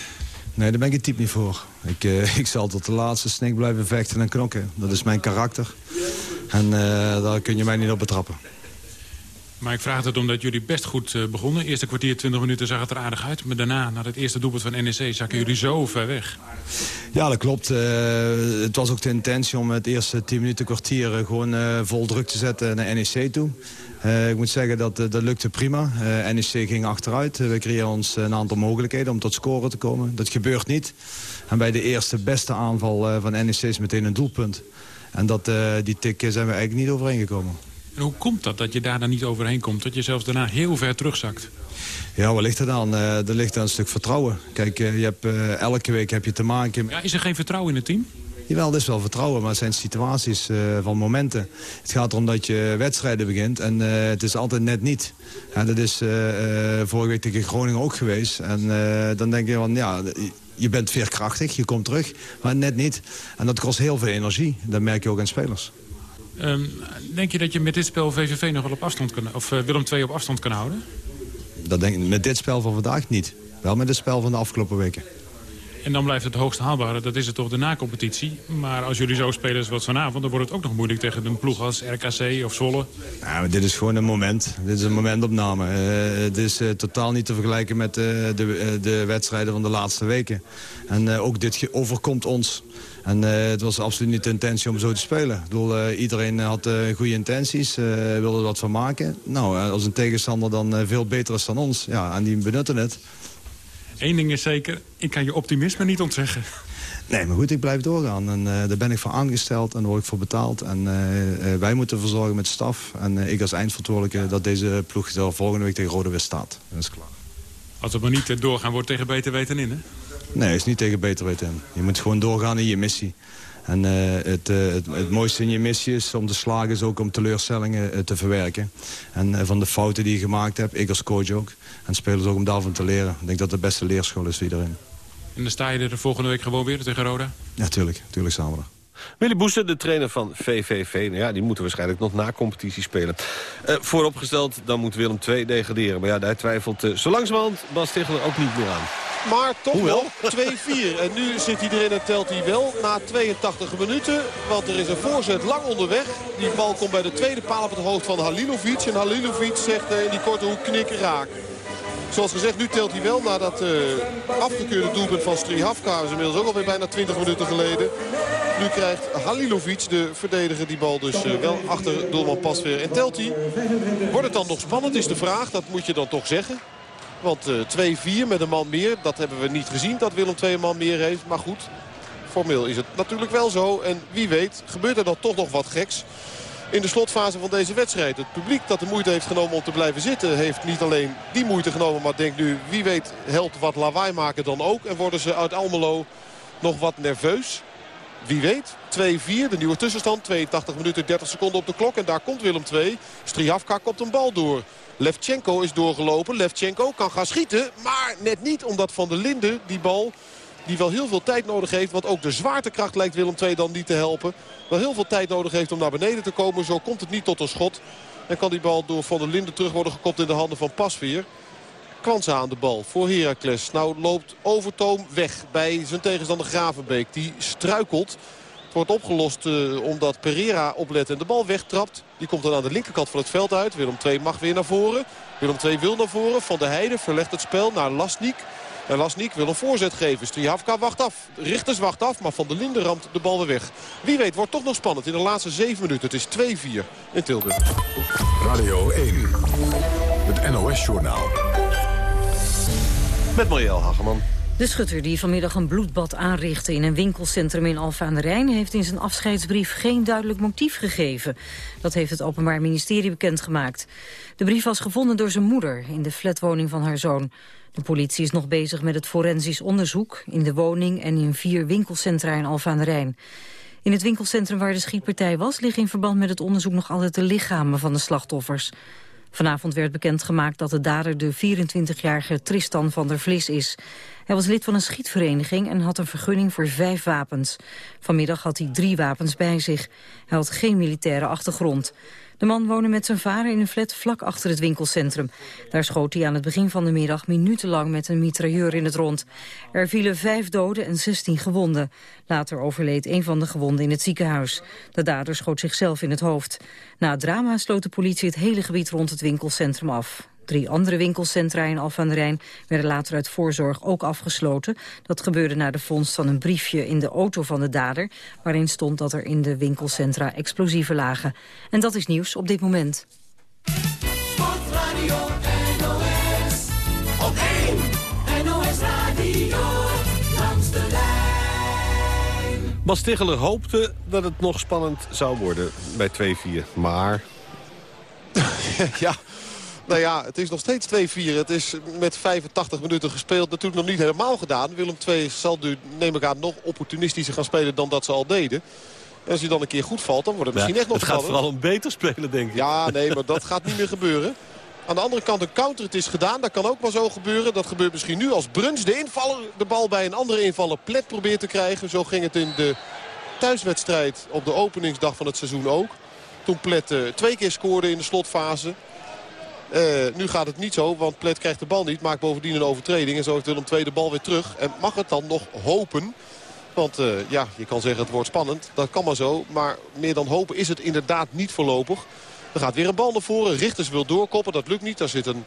Nee, daar ben ik het type niet voor. Ik, uh, ik zal tot de laatste snik blijven vechten en knokken. Dat is mijn karakter. En uh, daar kun je mij niet op betrappen. Maar ik vraag het omdat jullie best goed uh, begonnen. Eerste kwartier, 20 minuten zag het er aardig uit. Maar daarna, na het eerste doelpunt van NEC, zakken jullie zo ver weg. Ja, dat klopt. het was ook de intentie om het eerste 10 minuten kwartier gewoon vol druk te zetten naar NEC toe. Uh, ik moet zeggen dat dat lukte prima. Uh, NEC ging achteruit. we creëren ons een aantal mogelijkheden om tot scoren te komen. Dat gebeurt niet. En bij de eerste beste aanval van NEC is meteen een doelpunt. En dat, die tik zijn we eigenlijk niet overheen gekomen. En hoe komt dat, dat je daar dan niet overheen komt? Dat je zelfs daarna heel ver terugzakt? Ja, wat ligt er dan? er ligt dan een stuk vertrouwen. Kijk, je hebt, elke week heb je te maken... Ja, is er geen vertrouwen in het team? Jawel, dat is wel vertrouwen, maar het zijn situaties uh, van momenten. Het gaat erom dat je wedstrijden begint en uh, het is altijd net niet. Ja, dat is uh, vorige week tegen Groningen ook geweest. En dan denk je van, ja, je bent veerkrachtig, je komt terug, maar net niet. En dat kost heel veel energie, dat merk je ook aan spelers. Um, denk je dat je met dit spel VVV nog wel op afstand kan, of Willem II op afstand kan houden? Dat denk ik met dit spel van vandaag niet. Wel met het spel van de afgelopen weken. En dan blijft het hoogst haalbare, dat is het toch de na-competitie. Maar als jullie zo spelen zoals vanavond... dan wordt het ook nog moeilijk tegen een ploeg als RKC of Zwolle. Nou, dit is gewoon een moment. Dit is een momentopname. Uh, het is uh, totaal niet te vergelijken met uh, de, de wedstrijden van de laatste weken. En ook dit overkomt ons. En het was absoluut niet de intentie om zo te spelen. Ik bedoel, iedereen had goede intenties, wilde er wat van maken. Nou, als een tegenstander dan veel beter is dan ons, ja, en die benutten het... Eén ding is zeker, ik kan je optimisme niet ontzeggen. Nee, maar goed, ik blijf doorgaan. En uh, daar ben ik voor aangesteld en daar word ik voor betaald. En uh, wij moeten ervoor zorgen met staf. En ik als eindverantwoordelijke dat deze ploeg volgende week tegen Rode weer staat. Dat is klaar. Als het maar niet doorgaan wordt tegen beter weten in, hè? Nee, het is niet tegen beter weten in. Je moet gewoon doorgaan in je missie. En het, het, het, mooiste in je missie is om te slagen, is ook om teleurstellingen te verwerken. En van de fouten die je gemaakt hebt, ik als coach ook. En spelers ook om daarvan te leren. Ik denk dat de beste leerschool is voor iedereen. En dan sta je er de volgende week gewoon weer tegen Roda? Ja, tuurlijk. Tuurlijk samen er. Willy Boesten, de trainer van VVV. Nou ja, die moeten waarschijnlijk nog na competitie spelen. Uh, vooropgesteld, dan moet Willem II degraderen. Maar ja, daar twijfelt uh, zo langzamerhand Bas Tichler ook niet meer aan. Maar toch wel 2-4. En nu zit hij erin en telt hij wel na 82 minuten. Want er is een voorzet lang onderweg. Die bal komt bij de tweede paal op het hoofd van Halilovic. En Halilovic zegt uh, in die korte hoek knikken raak. Zoals gezegd, nu telt hij wel na dat uh, afgekeurde doelpunt van Strihavka. is inmiddels ook alweer bijna 20 minuten geleden. Nu krijgt Halilovic, de verdediger, die bal dus uh, wel achter doelman Pasveer. En telt hij. Wordt het dan nog spannend, is de vraag. Dat moet je dan toch zeggen. Want uh, eh, 2-4 met een man meer, dat hebben we niet gezien. Dat Willem twee man meer heeft. Maar goed, formeel is het natuurlijk wel zo. En wie weet, gebeurt er dan toch nog wat geks in de slotfase van deze wedstrijd. Het publiek dat de moeite heeft genomen om te blijven zitten... heeft niet alleen die moeite genomen, maar denkt nu... wie weet helpt wat lawaai maken dan ook. En worden ze uit Almelo nog wat nerveus. Wie weet. 2-4, de nieuwe tussenstand. 82 minuten 30 seconden op de klok. En daar komt Willem 2. Strihavka komt een bal door. Levchenko is doorgelopen. Levchenko kan gaan schieten. Maar net niet omdat Van der Linden die bal die wel heel veel tijd nodig heeft. Want ook de zwaartekracht lijkt Willem II dan niet te helpen. Wel heel veel tijd nodig heeft om naar beneden te komen. Zo komt het niet tot een schot. En kan die bal door Van der Linden terug worden gekopt in de handen van Pasveer. Kwanza aan de bal voor Heracles. Nou loopt Overtoom weg bij zijn tegenstander Gravenbeek. Die struikelt. Het wordt opgelost uh, omdat Pereira oplet en de bal wegtrapt. Die komt dan aan de linkerkant van het veld uit. Willem II mag weer naar voren. Willem II wil naar voren. Van der Heijden verlegt het spel naar Lasnik. En Lasnik wil een voorzet geven. Strihavka wacht af. Richters wacht af, maar Van der Linden ramt de bal weer weg. Wie weet, wordt toch nog spannend in de laatste 7 minuten. Het is 2-4 in Tilburg. Radio 1, het NOS-journaal. Met Marielle Hageman. De schutter die vanmiddag een bloedbad aanrichtte in een winkelcentrum in Alfa aan de Rijn... heeft in zijn afscheidsbrief geen duidelijk motief gegeven. Dat heeft het Openbaar Ministerie bekendgemaakt. De brief was gevonden door zijn moeder in de flatwoning van haar zoon. De politie is nog bezig met het forensisch onderzoek... in de woning en in vier winkelcentra in Alfa aan de Rijn. In het winkelcentrum waar de schietpartij was... liggen in verband met het onderzoek nog altijd de lichamen van de slachtoffers. Vanavond werd bekendgemaakt dat de dader de 24-jarige Tristan van der Vlis is. Hij was lid van een schietvereniging en had een vergunning voor vijf wapens. Vanmiddag had hij drie wapens bij zich. Hij had geen militaire achtergrond. De man woonde met zijn vader in een flat vlak achter het winkelcentrum. Daar schoot hij aan het begin van de middag minutenlang met een mitrailleur in het rond. Er vielen vijf doden en zestien gewonden. Later overleed een van de gewonden in het ziekenhuis. De dader schoot zichzelf in het hoofd. Na het drama sloot de politie het hele gebied rond het winkelcentrum af. Drie andere winkelcentra in Alphen aan de Rijn werden later uit voorzorg ook afgesloten. Dat gebeurde na de vondst van een briefje in de auto van de dader... waarin stond dat er in de winkelcentra explosieven lagen. En dat is nieuws op dit moment. Sportradio NOS, op 1 NOS Radio, langs de lijn. Bas Ticheler hoopte dat het nog spannend zou worden bij 2-4, maar... ja, nou ja, het is nog steeds 2-4. Het is met 85 minuten gespeeld natuurlijk nog niet helemaal gedaan. Willem II zal nu, neem ik aan, nog opportunistischer gaan spelen dan dat ze al deden. En als je dan een keer goed valt, dan wordt het misschien echt nog Het gaat vooral om beter spelen, denk ik. Ja, nee, maar dat gaat niet meer gebeuren. Aan de andere kant een counter, het is gedaan. Dat kan ook wel zo gebeuren. Dat gebeurt misschien nu als Bruns, de invaller, de bal bij een andere invaller plet probeert te krijgen. Zo ging het in de thuiswedstrijd op de openingsdag van het seizoen ook. Toen Plet uh, twee keer scoorde in de slotfase. Nu gaat het niet zo, want Plet krijgt de bal niet. Maakt bovendien een overtreding. En zo heeft Willem II de bal weer terug. En mag het dan nog hopen want uh, ja, je kan zeggen het wordt spannend. Dat kan maar zo. Maar meer dan hopen is het inderdaad niet voorlopig. Er gaat weer een bal naar voren. Richters wil doorkoppen. Dat lukt niet. Daar zit een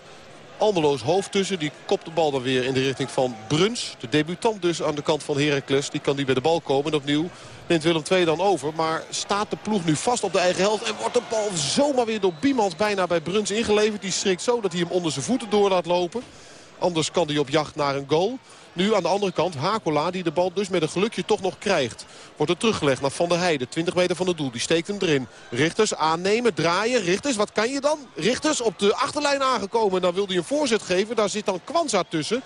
Almeloos hoofd tussen. Die kopt de bal dan weer in de richting van Bruns. De debutant dus aan de kant van Heracles. Die kan die bij de bal komen. En opnieuw neemt Willem II dan over. Maar staat de ploeg nu vast op de eigen helft. En wordt de bal zomaar weer door Biemans bijna bij Bruns ingeleverd. Die schrikt zo dat hij hem onder zijn voeten door laat lopen. Anders kan hij op jacht naar een goal. Nu aan de andere kant Hakola die de bal dus met een gelukje toch nog krijgt. Wordt er teruggelegd naar Van der Heijden. 20 meter van het doel. Die steekt hem erin. Richters aannemen, draaien. Richters, wat kan je dan? Richters op de achterlijn aangekomen. Dan wil hij een voorzet geven. Daar zit dan Kwanza tussen.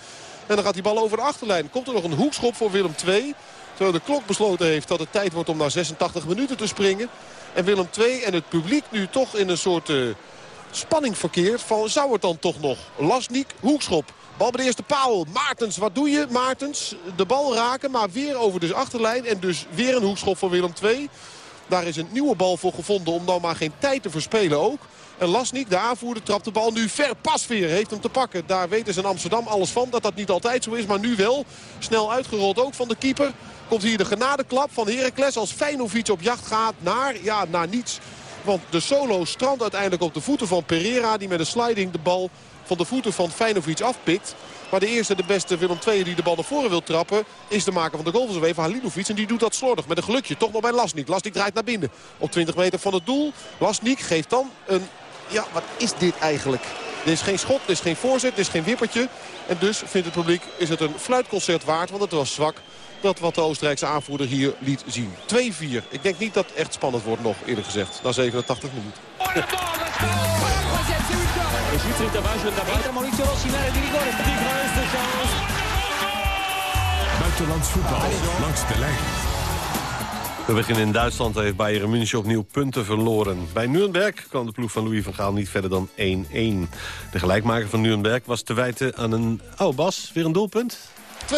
En dan gaat die bal over de achterlijn. Komt er nog een hoekschop voor Willem II. Terwijl de klok besloten heeft dat het tijd wordt om naar 86 minuten te springen. En Willem II en het publiek nu toch in een soort uh, spanning verkeert. Van zou het dan toch nog? Lasnik, hoekschop. Bal bij de eerste paal. Maartens, wat doe je? Maartens, de bal raken, maar weer over de achterlijn. En dus weer een hoekschop voor Willem II. Daar is een nieuwe bal voor gevonden om dan maar geen tijd te verspelen ook. En Lasnik, de aanvoerder, trapt de bal nu ver. Pasveer heeft hem te pakken. Daar weten ze in Amsterdam alles van. Dat dat niet altijd zo is, maar nu wel. Snel uitgerold ook van de keeper. Komt hier de genadeklap van Heracles als Feyenoord op jacht gaat naar, ja, naar niets. Want de solo strandt uiteindelijk op de voeten van Pereira. Die met een sliding de bal van de voeten van Feinovic afpikt. Maar de eerste, de beste Willem II die de bal naar voren wil trappen... is de maker van de goal van even Halilovic. En die doet dat slordig met een gelukje. Toch nog bij Lasnik. Lasnik draait naar binnen. Op 20 meter van het doel. Lasnik geeft dan een... Ja, wat is dit eigenlijk? Dit is geen schot, dit is geen voorzet, dit is geen wippertje. En dus vindt het publiek is het een fluitconcert waard. Want het was zwak dat wat de Oostenrijkse aanvoerder hier liet zien. 2-4. Ik denk niet dat het echt spannend wordt nog, eerder gezegd. Na 87 minuten. Buitenlands voetbal langs de lijn. We beginnen in Duitsland. Heeft Bayern München opnieuw punten verloren. Bij Nuremberg kwam de ploeg van Louis van Gaal niet verder dan 1-1. De gelijkmaker van Nuremberg was te wijten aan een... Oh, Bas, weer een doelpunt? 2-5,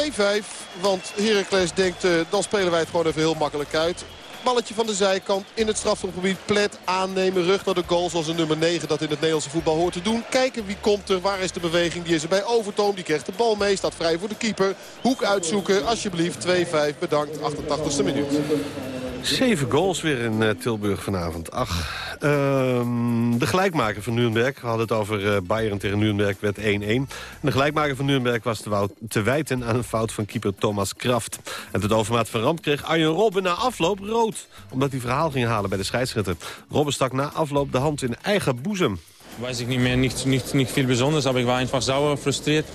want Heracles denkt, uh, dan spelen wij het gewoon even heel makkelijk uit. Balletje van de zijkant in het strafschopgebied. Plet aannemen, rug naar de goal zoals een nummer 9 dat in het Nederlandse voetbal hoort te doen. Kijken wie komt er, waar is de beweging. Die is er bij Overtoom, die krijgt de bal mee, staat vrij voor de keeper. Hoek uitzoeken, alsjeblieft. 2-5, bedankt, 88ste minuut. Zeven goals weer in uh, Tilburg vanavond. Ach, uh, de gelijkmaker van Nuremberg. We hadden het over uh, Bayern tegen Nuremberg, werd 1-1. De gelijkmaker van Nuremberg was te, te wijten aan een fout van keeper Thomas Kraft. En tot overmaat van ramp kreeg Arjen Robben na afloop rood. Omdat hij verhaal ging halen bij de scheidsrechter. Robben stak na afloop de hand in eigen boezem. Weiß ik niet meer, niet, niet, niet veel bijzonders, maar ik was einfach sauer, frustriert.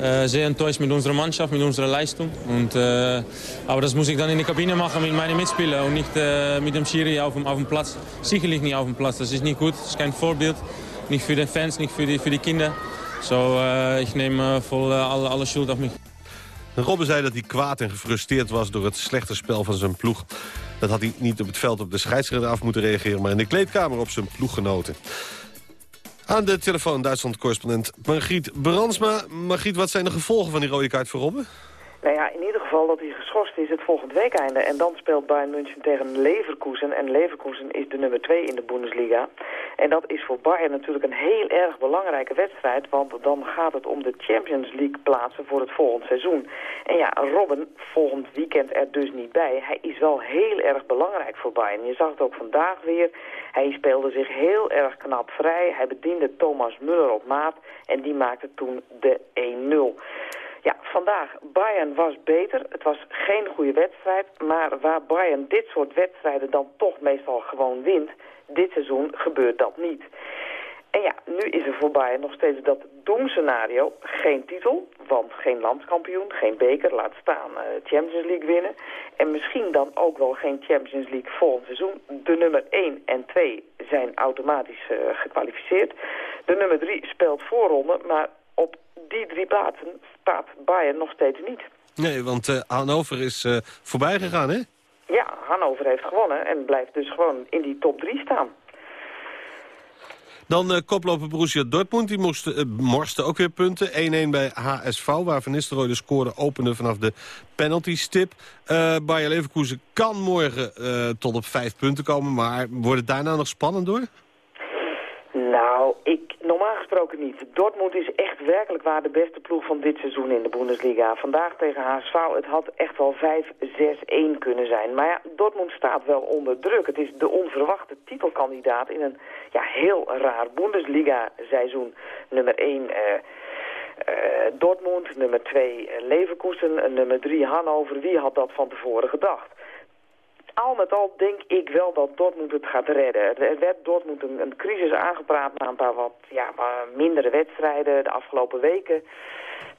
Äh, sehr enttäuscht mit unserer Mannschaft, mit unserer Leistung. Und, äh, aber das muss ich dann in der Kabine machen mit meinen Mitspielern und nicht äh, mit dem Schiri auf dem, auf dem Platz. Sicherlich nicht auf dem Platz, das ist nicht gut, das ist kein Vorbild. Nicht für Fans, nicht für die, für die Kinder. So, ich nehme voll alle, alle Schuld auf mich. Robben zei dat hij kwaad en gefrustreerd was door het slechte spel van zijn ploeg. Dat had hij niet op het veld op de scheidsrechter af moeten reageren... maar in de kleedkamer op zijn ploeggenoten. Aan de telefoon Duitsland-correspondent Margriet Brandsma. Margriet, wat zijn de gevolgen van die rode kaart voor Robben? Nou ja, in ieder geval dat hij geschorst is het volgend weekeinde. En dan speelt Bayern München tegen Leverkusen. En Leverkusen is de nummer 2 in de Bundesliga. En dat is voor Bayern natuurlijk een heel erg belangrijke wedstrijd. Want dan gaat het om de Champions League plaatsen voor het volgend seizoen. En ja, Robben volgend weekend er dus niet bij. Hij is wel heel erg belangrijk voor Bayern. Je zag het ook vandaag weer. Hij speelde zich heel erg knap vrij. Hij bediende Thomas Müller op maat. En die maakte toen de 1-0. Ja, vandaag, Bayern was beter. Het was geen goede wedstrijd. Maar waar Bayern dit soort wedstrijden dan toch meestal gewoon wint... dit seizoen gebeurt dat niet. En ja, nu is er voor Bayern nog steeds dat doemscenario. Geen titel, want geen landskampioen, geen beker, laat staan uh, Champions League winnen. En misschien dan ook wel geen Champions League volgend seizoen. De nummer 1 en 2 zijn automatisch uh, gekwalificeerd. De nummer 3 speelt voorronde, maar op die drie plaatsen staat Bayern nog steeds niet. Nee, want uh, Hannover is uh, voorbij gegaan, hè? Ja, Hannover heeft gewonnen en blijft dus gewoon in die top 3 staan. Dan uh, koploper Borussia Dortmund, die moest, uh, morste ook weer punten. 1-1 bij HSV, waar Van Nistelrooy de score opende vanaf de penalty-stip. Uh, Bayer Leverkusen kan morgen tot op vijf punten komen, maar wordt het daarna nog spannend door? Nou, ik, normaal gesproken niet. Dortmund is echt werkelijk waar de beste ploeg van dit seizoen in de Bundesliga. Vandaag tegen HSV, het had echt wel 5-6-1 kunnen zijn. Maar ja, Dortmund staat wel onder druk. Het is de onverwachte titelkandidaat in een ja, heel raar Bundesliga-seizoen. Nummer 1... Uh, uh, Dortmund, nummer 2 Leverkusen, nummer 3 Hannover. Wie had dat van tevoren gedacht? Al met al denk ik wel dat Dortmund het gaat redden. Er werd Dortmund een, een crisis aangepraat na een paar wat ja, mindere wedstrijden de afgelopen weken.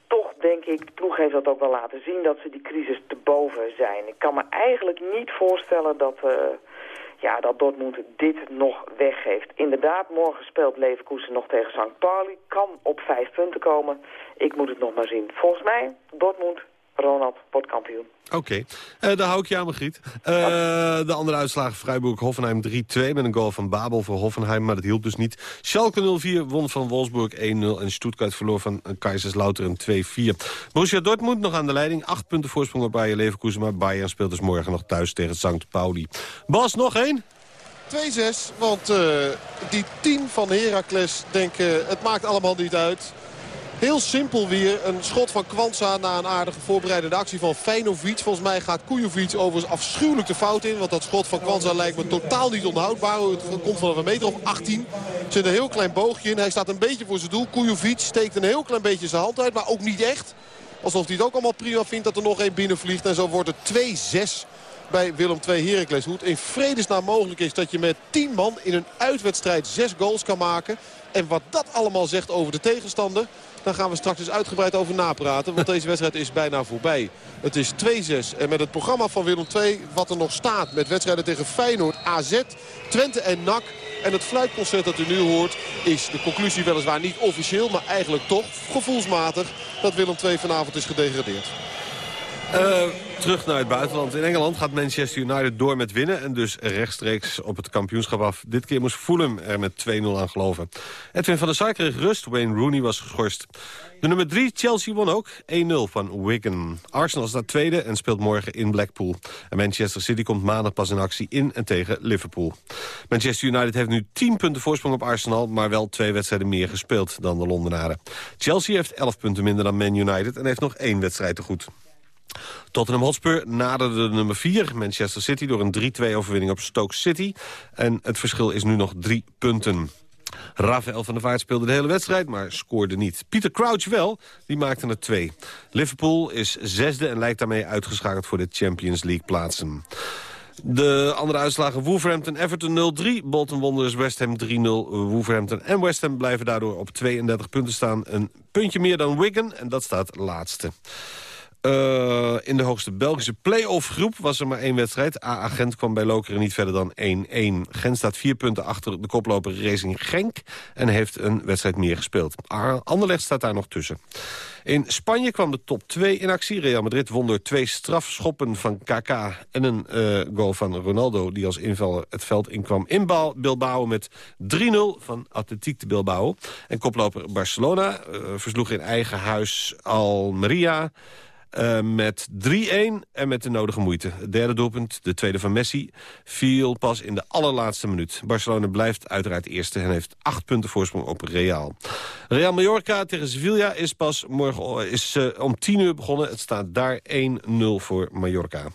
Toch denk ik, de ploeg heeft dat ook wel laten zien, dat ze die crisis te boven zijn. Ik kan me eigenlijk niet voorstellen dat, uh, ja, dat Dortmund dit nog weggeeft. Inderdaad, morgen speelt Leverkusen nog tegen St. Pauli. Kan op vijf punten komen. Ik moet het nog maar zien. Volgens mij, Dortmund Ronald wordt kampioen. Oké, okay. uh, daar hou ik je aan, Margriet. Uh, de andere uitslagen, Freiburg-Hoffenheim 3-2... met een goal van Babel voor Hoffenheim, maar dat hielp dus niet. Schalke 0-4 won van Wolfsburg 1-0... en Stuttgart verloor van Kaiserslautern 2-4. Borussia Dortmund nog aan de leiding. 8 punten voorsprong op Bayern Leverkusen... maar Bayern speelt dus morgen nog thuis tegen St. Pauli. Bas, nog één? 2-6, want uh, die team van Heracles denken... het maakt allemaal niet uit... Heel simpel weer. Een schot van Kwanza na een aardige voorbereidende actie van Feinovic. Volgens mij gaat Kujovic overigens afschuwelijk de fout in. Want dat schot van Kwanza lijkt me totaal niet onderhoudbaar. Het komt vanaf een meter of 18. Er zit een heel klein boogje in. Hij staat een beetje voor zijn doel. Kujovic steekt een heel klein beetje zijn hand uit. Maar ook niet echt. Alsof hij het ook allemaal prima vindt dat er nog één binnenvliegt. En zo wordt het 2-6 bij Willem II Heracles. Hoe het in vredesnaam mogelijk is dat je met 10 man in een uitwedstrijd 6 goals kan maken. En wat dat allemaal zegt over de tegenstander... Daar gaan we straks eens uitgebreid over napraten. Want deze wedstrijd is bijna voorbij. Het is 2-6. En met het programma van Willem II wat er nog staat. Met wedstrijden tegen Feyenoord, AZ, Twente en NAC. En het fluitconcert dat u nu hoort is de conclusie weliswaar niet officieel. Maar eigenlijk toch gevoelsmatig dat Willem II vanavond is gedegradeerd. Uh, terug naar het buitenland. In Engeland gaat Manchester United door met winnen... en dus rechtstreeks op het kampioenschap af. Dit keer moest Fulham er met 2-0 aan geloven. Edwin van der Sar kreeg rust, Wayne Rooney was geschorst. De nummer 3, Chelsea, won ook 1-0 van Wigan. Arsenal staat tweede en speelt morgen in Blackpool. En Manchester City komt maandag pas in actie in en tegen Liverpool. Manchester United heeft nu 10 punten voorsprong op Arsenal... maar wel twee wedstrijden meer gespeeld dan de Londenaren. Chelsea heeft 11 punten minder dan Man United... en heeft nog één wedstrijd te goed. Tottenham Hotspur naderde de nummer 4, Manchester City... door een 3-2-overwinning op Stoke City. En het verschil is nu nog drie punten. Rafael van der Vaart speelde de hele wedstrijd, maar scoorde niet. Pieter Crouch wel, die maakte er twee. Liverpool is zesde en lijkt daarmee uitgeschakeld voor de Champions League plaatsen. De andere uitslagen Wolverhampton-Everton 0-3. Bolton Wanderers West Ham 3-0. Wolverhampton en West Ham blijven daardoor op 32 punten staan. Een puntje meer dan Wigan en dat staat laatste. Uh, in de hoogste Belgische play-off groep was er maar één wedstrijd. AA Gent kwam bij Lokeren niet verder dan 1-1. Gent staat vier punten achter de koploper Racing Genk... en heeft een wedstrijd meer gespeeld. Anderlecht staat daar nog tussen. In Spanje kwam de top 2 in actie. Real Madrid won door twee strafschoppen van KK... en een uh, goal van Ronaldo die als invaller het veld inkwam in Bilbao... met 3-0 van Atletiek de Bilbao. En koploper Barcelona uh, versloeg in eigen huis Almeria... Uh, met 3-1 en met de nodige moeite. Het derde doelpunt, de tweede van Messi, viel pas in de allerlaatste minuut. Barcelona blijft uiteraard eerste en heeft acht punten voorsprong op Real. Real Mallorca tegen Sevilla is pas morgen is, uh, om 10 uur begonnen. Het staat daar 1-0 voor Mallorca.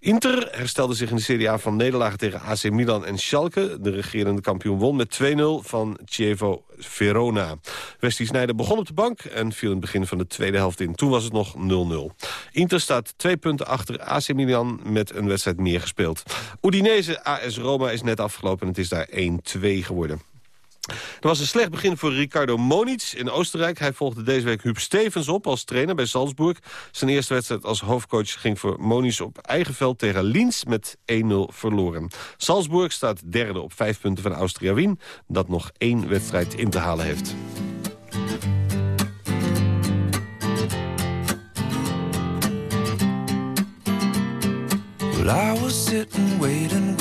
Inter herstelde zich in de Serie A van nederlagen tegen AC Milan en Schalke. De regerende kampioen won met 2-0 van Chievo Verona. Wesley Sneijder begon op de bank en viel in het begin van de tweede helft in. Toen was het nog 0-0. Inter staat twee punten achter AC Milan met een wedstrijd meer gespeeld. Udinese AS Roma is net afgelopen en het is daar 1-2 geworden. Er was een slecht begin voor Ricardo Moniz in Oostenrijk. Hij volgde deze week Huub Stevens op als trainer bij Salzburg. Zijn eerste wedstrijd als hoofdcoach ging voor Moniz op eigen veld tegen Linz met 1-0 verloren. Salzburg staat derde op vijf punten van Austria Wien, dat nog één wedstrijd in te halen heeft. Was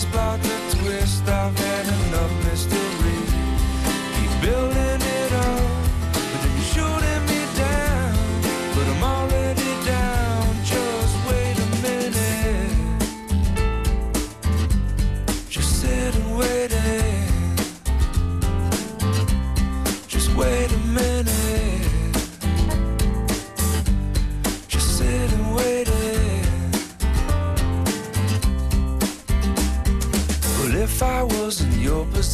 This plot to twist? I've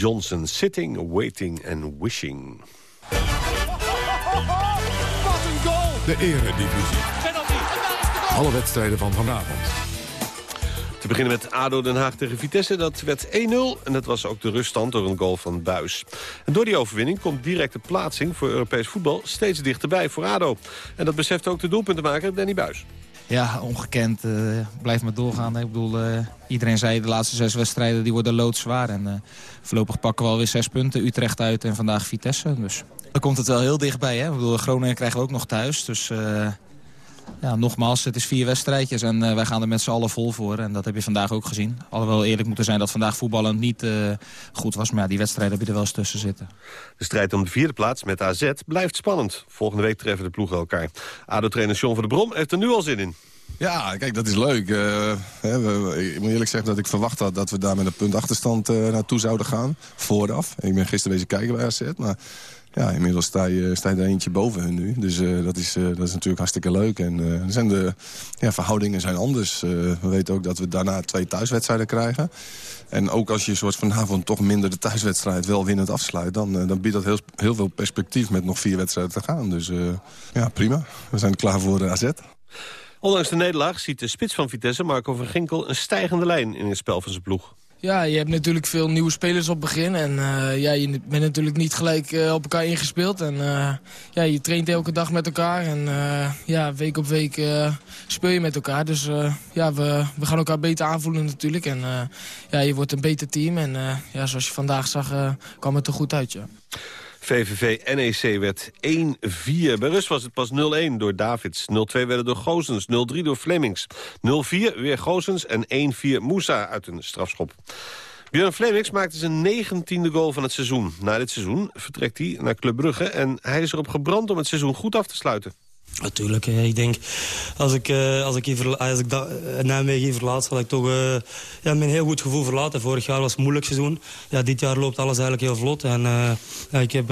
Johnson, Sitting, Waiting and Wishing. Wat een goal! De eredivisie. Penalty. Alle wedstrijden van vanavond. Te beginnen met ADO Den Haag tegen Vitesse. Dat werd 1-0 en dat was ook de ruststand door een goal van Buis. En door die overwinning komt directe plaatsing voor Europees voetbal steeds dichterbij voor ADO. En dat beseft ook de doelpuntenmaker Danny Buis. Ja, ongekend. eh blijf maar doorgaan. Ik bedoel, eh, iedereen zei de laatste zes wedstrijden die worden loodzwaar. En eh, voorlopig pakken we alweer zes punten. Utrecht uit en vandaag Vitesse. Dus dan komt het wel heel dichtbij. Hè? Ik bedoel, Groningen krijgen we ook nog thuis. Dus ja, nogmaals, het is vier wedstrijdjes. En eh, wij gaan er met z'n allen vol voor. En dat heb je vandaag ook gezien. Alhoewel eerlijk moeten zijn dat vandaag voetballend niet eh, goed was. Maar ja, die wedstrijden heb je er wel eens tussen zitten. De strijd om de vierde plaats met AZ blijft spannend. Volgende week treffen de ploegen elkaar. ADO-trainer John van der Brom heeft er nu al zin in. Ja, kijk, dat is leuk. Eh, hè, we- ik moet eerlijk zeggen dat ik verwacht had dat we daar met een punt achterstand eh, naartoe zouden gaan. Vooraf. Ik ben gisteren bezig kijken bij AZ, maar ja, inmiddels sta je, sta je er eentje boven hun nu. Dus eh, dat, is, eh, dat is natuurlijk hartstikke leuk. En eh, zijn de ja, verhoudingen zijn anders. We weten ook dat we daarna twee thuiswedstrijden krijgen. En ook als je zoals vanavond toch minder de thuiswedstrijd wel winnend afsluit... dan, dan biedt dat heel, heel veel perspectief met nog vier wedstrijden te gaan. Dus ja, prima. We zijn klaar voor de AZ. Ondanks de nederlaag ziet de spits van Vitesse, Marco van Ginkel... een stijgende lijn in het spel van zijn ploeg. Ja, je hebt natuurlijk veel nieuwe spelers op het begin. En eh, ja, je bent natuurlijk niet gelijk eh, op elkaar ingespeeld. En eh, ja, je traint elke dag met elkaar. En ja, week op week speel je met elkaar. Dus ja, we, we gaan elkaar beter aanvoelen natuurlijk. En ja, je wordt een beter team. En ja, zoals je vandaag zag, kwam het er goed uit, ja. VVV-NEC werd 1-4. Bij rust was het pas 0-1 door Davids. 0-2 werden door Gozens. 0-3 door Flemings. 0-4 weer Gozens en 1-4 Moussa uit een strafschop. Björn Flemings maakte zijn negentiende goal van het seizoen. Na dit seizoen vertrekt hij naar Club Brugge... en hij is erop gebrand om het seizoen goed af te sluiten. Natuurlijk, ik denk als ik, eh, als ik, als ik da- eh, Nijmegen hier verlaat, zal ik toch eh, ja, een heel goed gevoel verlaten. Vorig jaar was het moeilijk seizoen. Ja, dit jaar loopt alles eigenlijk heel vlot. En, ja, ik heb,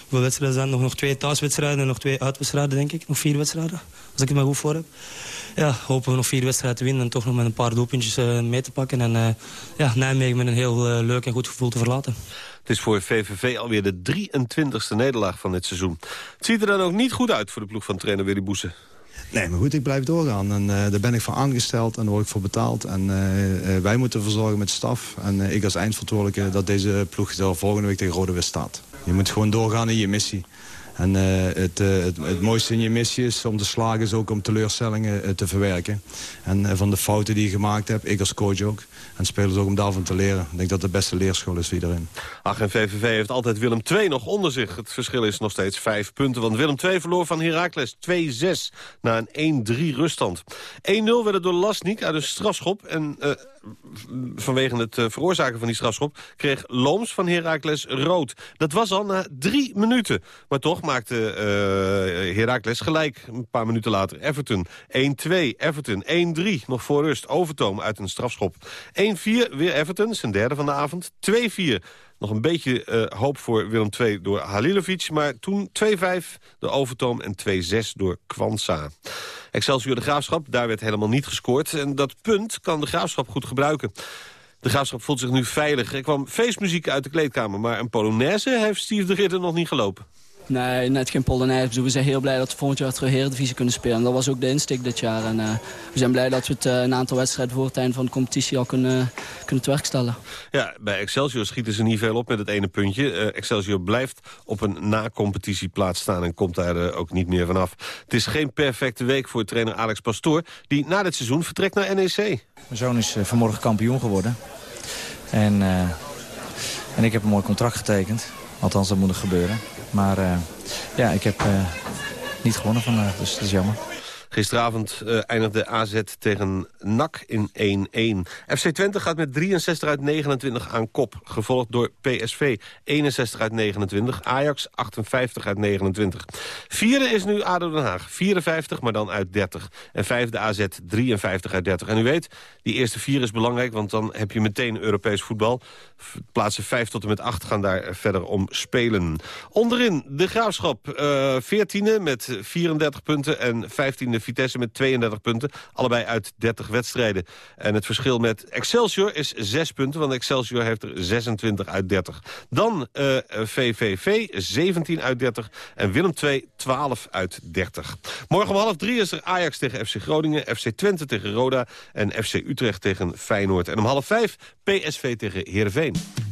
hoeveel wedstrijden zijn nog? Nog twee thuiswedstrijden en nog twee uitwedstrijden, denk ik. Nog vier wedstrijden, als ik het maar goed voor heb. Ja, hopen we nog vier wedstrijden te winnen en toch nog met een paar doelpuntjes mee te pakken. En ja, Nijmegen met een heel leuk en goed gevoel te verlaten. Het is voor VVV alweer de 23e nederlaag van dit seizoen. Het ziet er dan ook niet goed uit voor de ploeg van trainer Willy Boesen. Nee, maar goed, ik blijf doorgaan. En daar ben ik voor aangesteld en daar word ik voor betaald. En wij moeten verzorgen met staf. En ik als eindverantwoordelijke dat deze ploeg er volgende week tegen Rode weer staat. Je moet gewoon doorgaan in je missie. En het, het, het, mooiste in je missie is om te slagen... is ook om teleurstellingen te verwerken. En van de fouten die je gemaakt hebt, ik als coach ook. En spelers ook om daarvan te leren. Ik denk dat de beste leerschool is voor iedereen. Ach, en VVV heeft altijd Willem II nog onder zich. Het verschil is nog steeds vijf punten. Want Willem II verloor van Heracles 2-6 na een 1-3 ruststand. 1-0 werd door Lasnik uit een strafschop. En vanwege het uh, veroorzaken van die strafschop... kreeg Looms van Heracles rood. Dat was al na drie minuten. Maar toch maakte uh, Heracles gelijk een paar minuten later. Everton 1-2, Everton 1-3, nog voor rust. Overtoom uit een strafschop. 1-4, weer Everton, zijn derde van de avond. 2-4, nog een beetje uh, hoop voor Willem II door Halilovic. Maar toen 2-5 door Overtoom en 2-6 door Kwanza. Excelsior de Graafschap, daar werd helemaal niet gescoord. En dat punt kan de Graafschap goed gebruiken. De Graafschap voelt zich nu veilig. Er kwam feestmuziek uit de kleedkamer, maar een Polonaise heeft Steve de Ritter nog niet gelopen. Nee, net geen Polonaise. We zijn heel blij dat we volgend jaar terug Eredivisie kunnen spelen. Dat was ook de insteek dit jaar. En, uh, we zijn blij dat we het uh, een aantal wedstrijden voor het einde van de competitie al kunnen, kunnen tewerkstellen. Ja, bij Excelsior schieten ze niet veel op met het ene puntje. Uh, Excelsior blijft op een na-competitieplaats staan en komt daar ook niet meer vanaf. Het is geen perfecte week voor trainer Alex Pastoor... die na dit seizoen vertrekt naar NEC. Mijn zoon is vanmorgen kampioen geworden. En, en ik heb een mooi contract getekend. Althans, dat moet nog gebeuren. Maar uh, ja, ik heb uh, niet gewonnen vandaag, dus dat is jammer. Gisteravond uh, eindigde AZ tegen NAC in 1-1. FC Twente gaat met 63 uit 29 aan kop. Gevolgd door PSV 61 uit 29. Ajax 58 uit 29. Vierde is nu ADO Den Haag. 54, maar dan uit 30. En vijfde AZ 53 uit 30. En u weet, die eerste vier is belangrijk... want dan heb je meteen Europees voetbal. Plaatsen 5 tot en met 8 gaan daar verder om spelen. Onderin de Graafschap. Uh, 14e met 34 punten en 15e Vitesse met 32 punten. Allebei uit 30 wedstrijden. En het verschil met Excelsior is 6 punten, want Excelsior heeft er 26 uit 30. Dan VVV, 17 uit 30. En Willem II, 12 uit 30. Morgen om half drie is er Ajax tegen FC Groningen, FC Twente tegen Roda en FC Utrecht tegen Feyenoord. En om half vijf PSV tegen Heerenveen.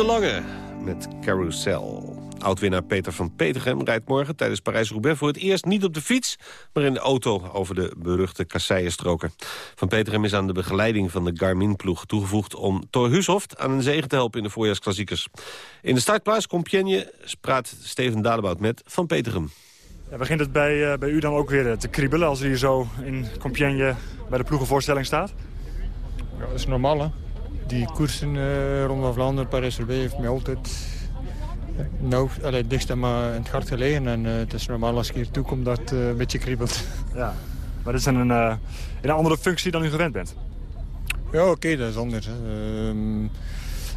De Lange met Carousel. Oudwinnaar Peter van Petergem rijdt morgen tijdens Parijs-Roubaix... voor het eerst niet op de fiets, maar in de auto over de beruchte Kasseienstroken. Van Petergem is aan de begeleiding van de Garmin-ploeg toegevoegd... om Thor Hushoft aan een zegen te helpen in de voorjaarsklassiekers. In de startplaats Compiègne praat Steven Dalebout met Van Petergem. Ja, begint het bij, uh, bij u dan ook weer te kriebelen als u hier zo in Compiègne bij de ploegenvoorstelling staat? Ja, dat is normaal hè. Die koersen uh, rond Vlaanderen, Parijs-Roubaix heeft mij altijd nou, allee, in het hart gelegen. En uh, het is normaal als ik hier toe kom dat het uh, een beetje kriebelt. Ja, maar dit is een, uh, een andere functie dan u gewend bent? Ja, oké, okay, dat is anders. Uh,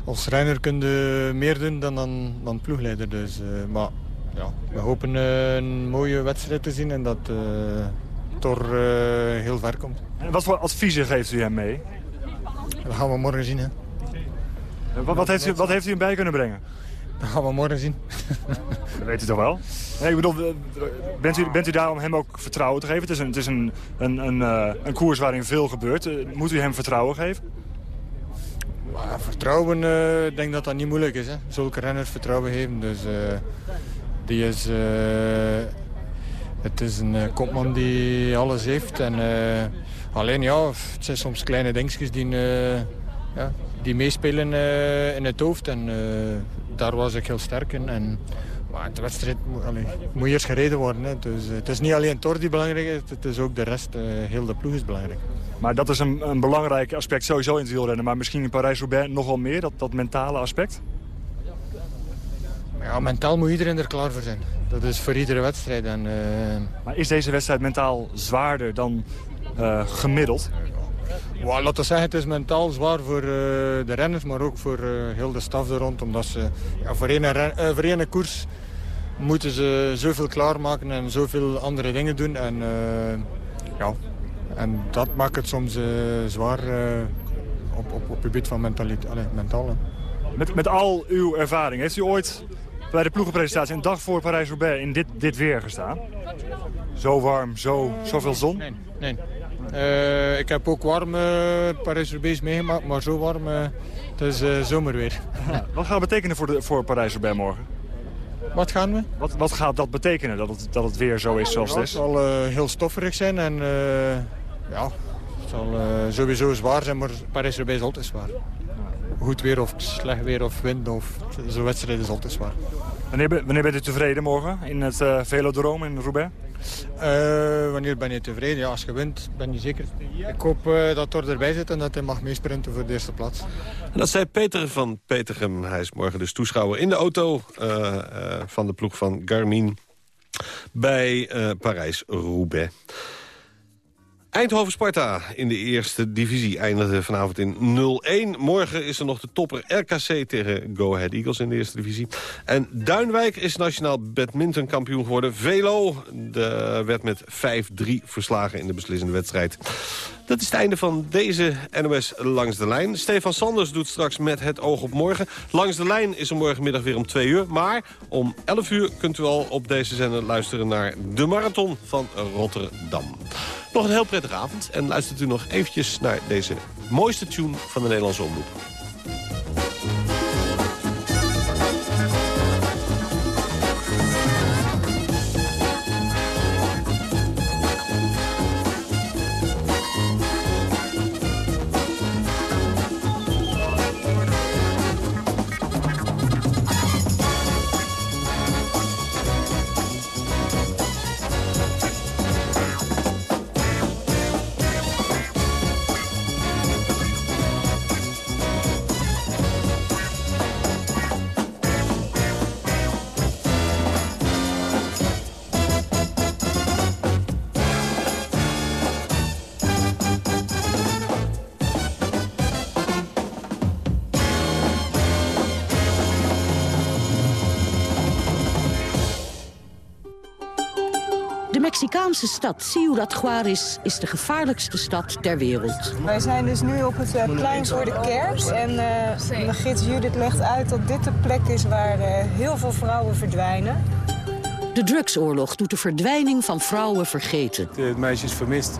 als renner kun je meer doen dan, dan, dan ploegleider. Dus, maar ja, we hopen een mooie wedstrijd te zien en dat Thor heel ver komt. En wat voor adviezen geeft u hem mee? Dat gaan we morgen zien. Hè. Wat, wat, heeft u, wat heeft u hem bij kunnen brengen? Dat gaan we morgen zien. Dat weet u toch wel? Nee, ik bedoel, bent u, bent u daar om hem ook vertrouwen te geven? Het is een, het is een, een, een, uh, een koers waarin veel gebeurt. Uh, moet u hem vertrouwen geven? Maar vertrouwen, uh, ik denk dat dat niet moeilijk is. Hè? Zulke renners vertrouwen geven. Dus die is... het is een kopman die alles heeft. En, alleen ja, het zijn soms kleine dingetjes die, ja, die meespelen in het hoofd. En daar was ik heel sterk in. En, maar de wedstrijd allee, moet eerst gereden worden. Hè. Dus, het is niet alleen Tor die belangrijk is, het is ook de rest. Heel de ploeg is belangrijk. Maar dat is een, een belangrijk aspect sowieso in het wielrennen. Maar misschien in Parijs-Roubaix nogal meer, dat, dat mentale aspect? Ja, mentaal moet iedereen er klaar voor zijn. Dat is voor iedere wedstrijd. En, uh... Maar is deze wedstrijd mentaal zwaarder dan uh, gemiddeld? Well, laten we zeggen, het is mentaal zwaar voor uh, de renners, maar ook voor uh, heel de staf er rond. Omdat ze ja, voor, één, uh, voor één koers moeten ze zoveel klaarmaken en zoveel andere dingen doen. En, ja, en dat maakt het soms zwaar op, op, op het gebied van mentaliteit, mentaal. Met, met al uw ervaring, heeft u ooit bij de ploegenpresentatie een dag voor Parijs-Roubaix in dit, dit weer gestaan? Zo warm, zo, zoveel zon? Nee, nee. Uh, ik heb ook warm uh, Parijs-Roubaix meegemaakt, maar zo warm, uh, het is zomerweer. Ja, wat gaat het betekenen voor, de, voor Parijs-Roubaix morgen? Wat gaan we? Wat, wat gaat dat betekenen, dat het, dat het weer zo is zoals ja, het is? Het zal heel stofferig zijn en ja, het zal sowieso zwaar zijn, maar Parijs-Roubaix is altijd zwaar. Goed weer of slecht weer of wind, of zo'n wedstrijd is altijd zwaar. Wanneer, wanneer bent u tevreden morgen in het uh, Velodroom in Roubaix? Uh, wanneer ben je tevreden? Ja, als je wint, ben je zeker. Ik hoop uh, dat Thor erbij zit en dat hij mag meesprinten voor de eerste plaats. En dat zei Peter van Petergem. Hij is morgen dus toeschouwer in de auto uh, van de ploeg van Garmin bij Parijs-Roubaix. Eindhoven-Sparta in de eerste divisie eindigde vanavond in 0-1. Morgen is er nog de topper RKC tegen Go Ahead Eagles in de eerste divisie. En Duinwijk is nationaal badmintonkampioen geworden. Velo de, werd met 5-3 verslagen in de beslissende wedstrijd. Dat is het einde van deze NOS Langs de Lijn. Stefan Sanders doet straks met het oog op morgen. Langs de Lijn is er morgenmiddag weer om 2 uur. Maar om 11 uur kunt u al op deze zender luisteren naar de Marathon van Rotterdam. Nog een heel prettige avond en luistert u nog eventjes naar deze mooiste tune van de Nederlandse Omroep. Stad Ciudad Juarez is de gevaarlijkste stad ter wereld. Wij zijn dus nu op het uh, plein voor de kerk. En uh, de gids Judith legt uit dat dit de plek is waar uh, heel veel vrouwen verdwijnen. De drugsoorlog doet de verdwijning van vrouwen vergeten. Het meisje is vermist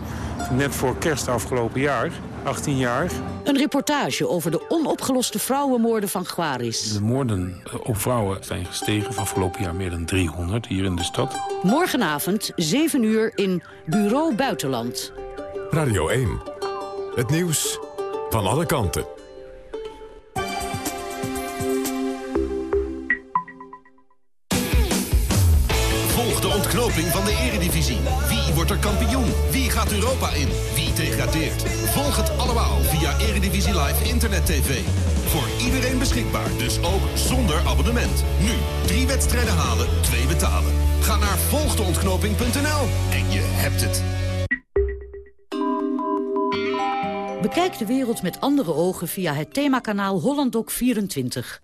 net voor kerst afgelopen jaar, 18 jaar. Een reportage over de onopgeloste vrouwenmoorden van Gwaris. De moorden op vrouwen zijn gestegen van afgelopen jaar meer dan 300 hier in de stad. Morgenavond, 7 uur in Bureau Buitenland. Radio 1. Het nieuws van alle kanten. Volg de ontknoping van de eredivisie. Wie wordt er kampioen? Wie gaat Europa in? Wie Volg het allemaal via Eredivisie Live Internet TV. Voor iedereen beschikbaar, dus ook zonder abonnement. Nu, drie wedstrijden halen, twee betalen. Ga naar volgdeontknoping.nl en je hebt het. Bekijk de wereld met andere ogen via het themakanaal HollandDoc24.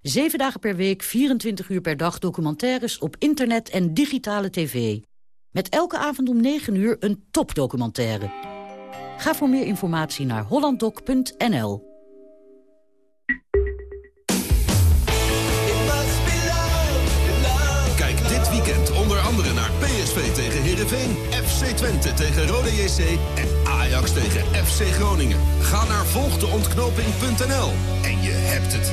Zeven dagen per week, 24 uur per dag documentaires op internet en digitale tv. Met elke avond om 9 uur een topdocumentaire. Ga voor meer informatie naar hollanddoc.nl. Kijk dit weekend onder andere naar PSV tegen Heerenveen, FC Twente tegen Rode JC en Ajax tegen FC Groningen. Ga naar volgdeontknoping.nl en je hebt het.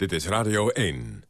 Dit is Radio 1.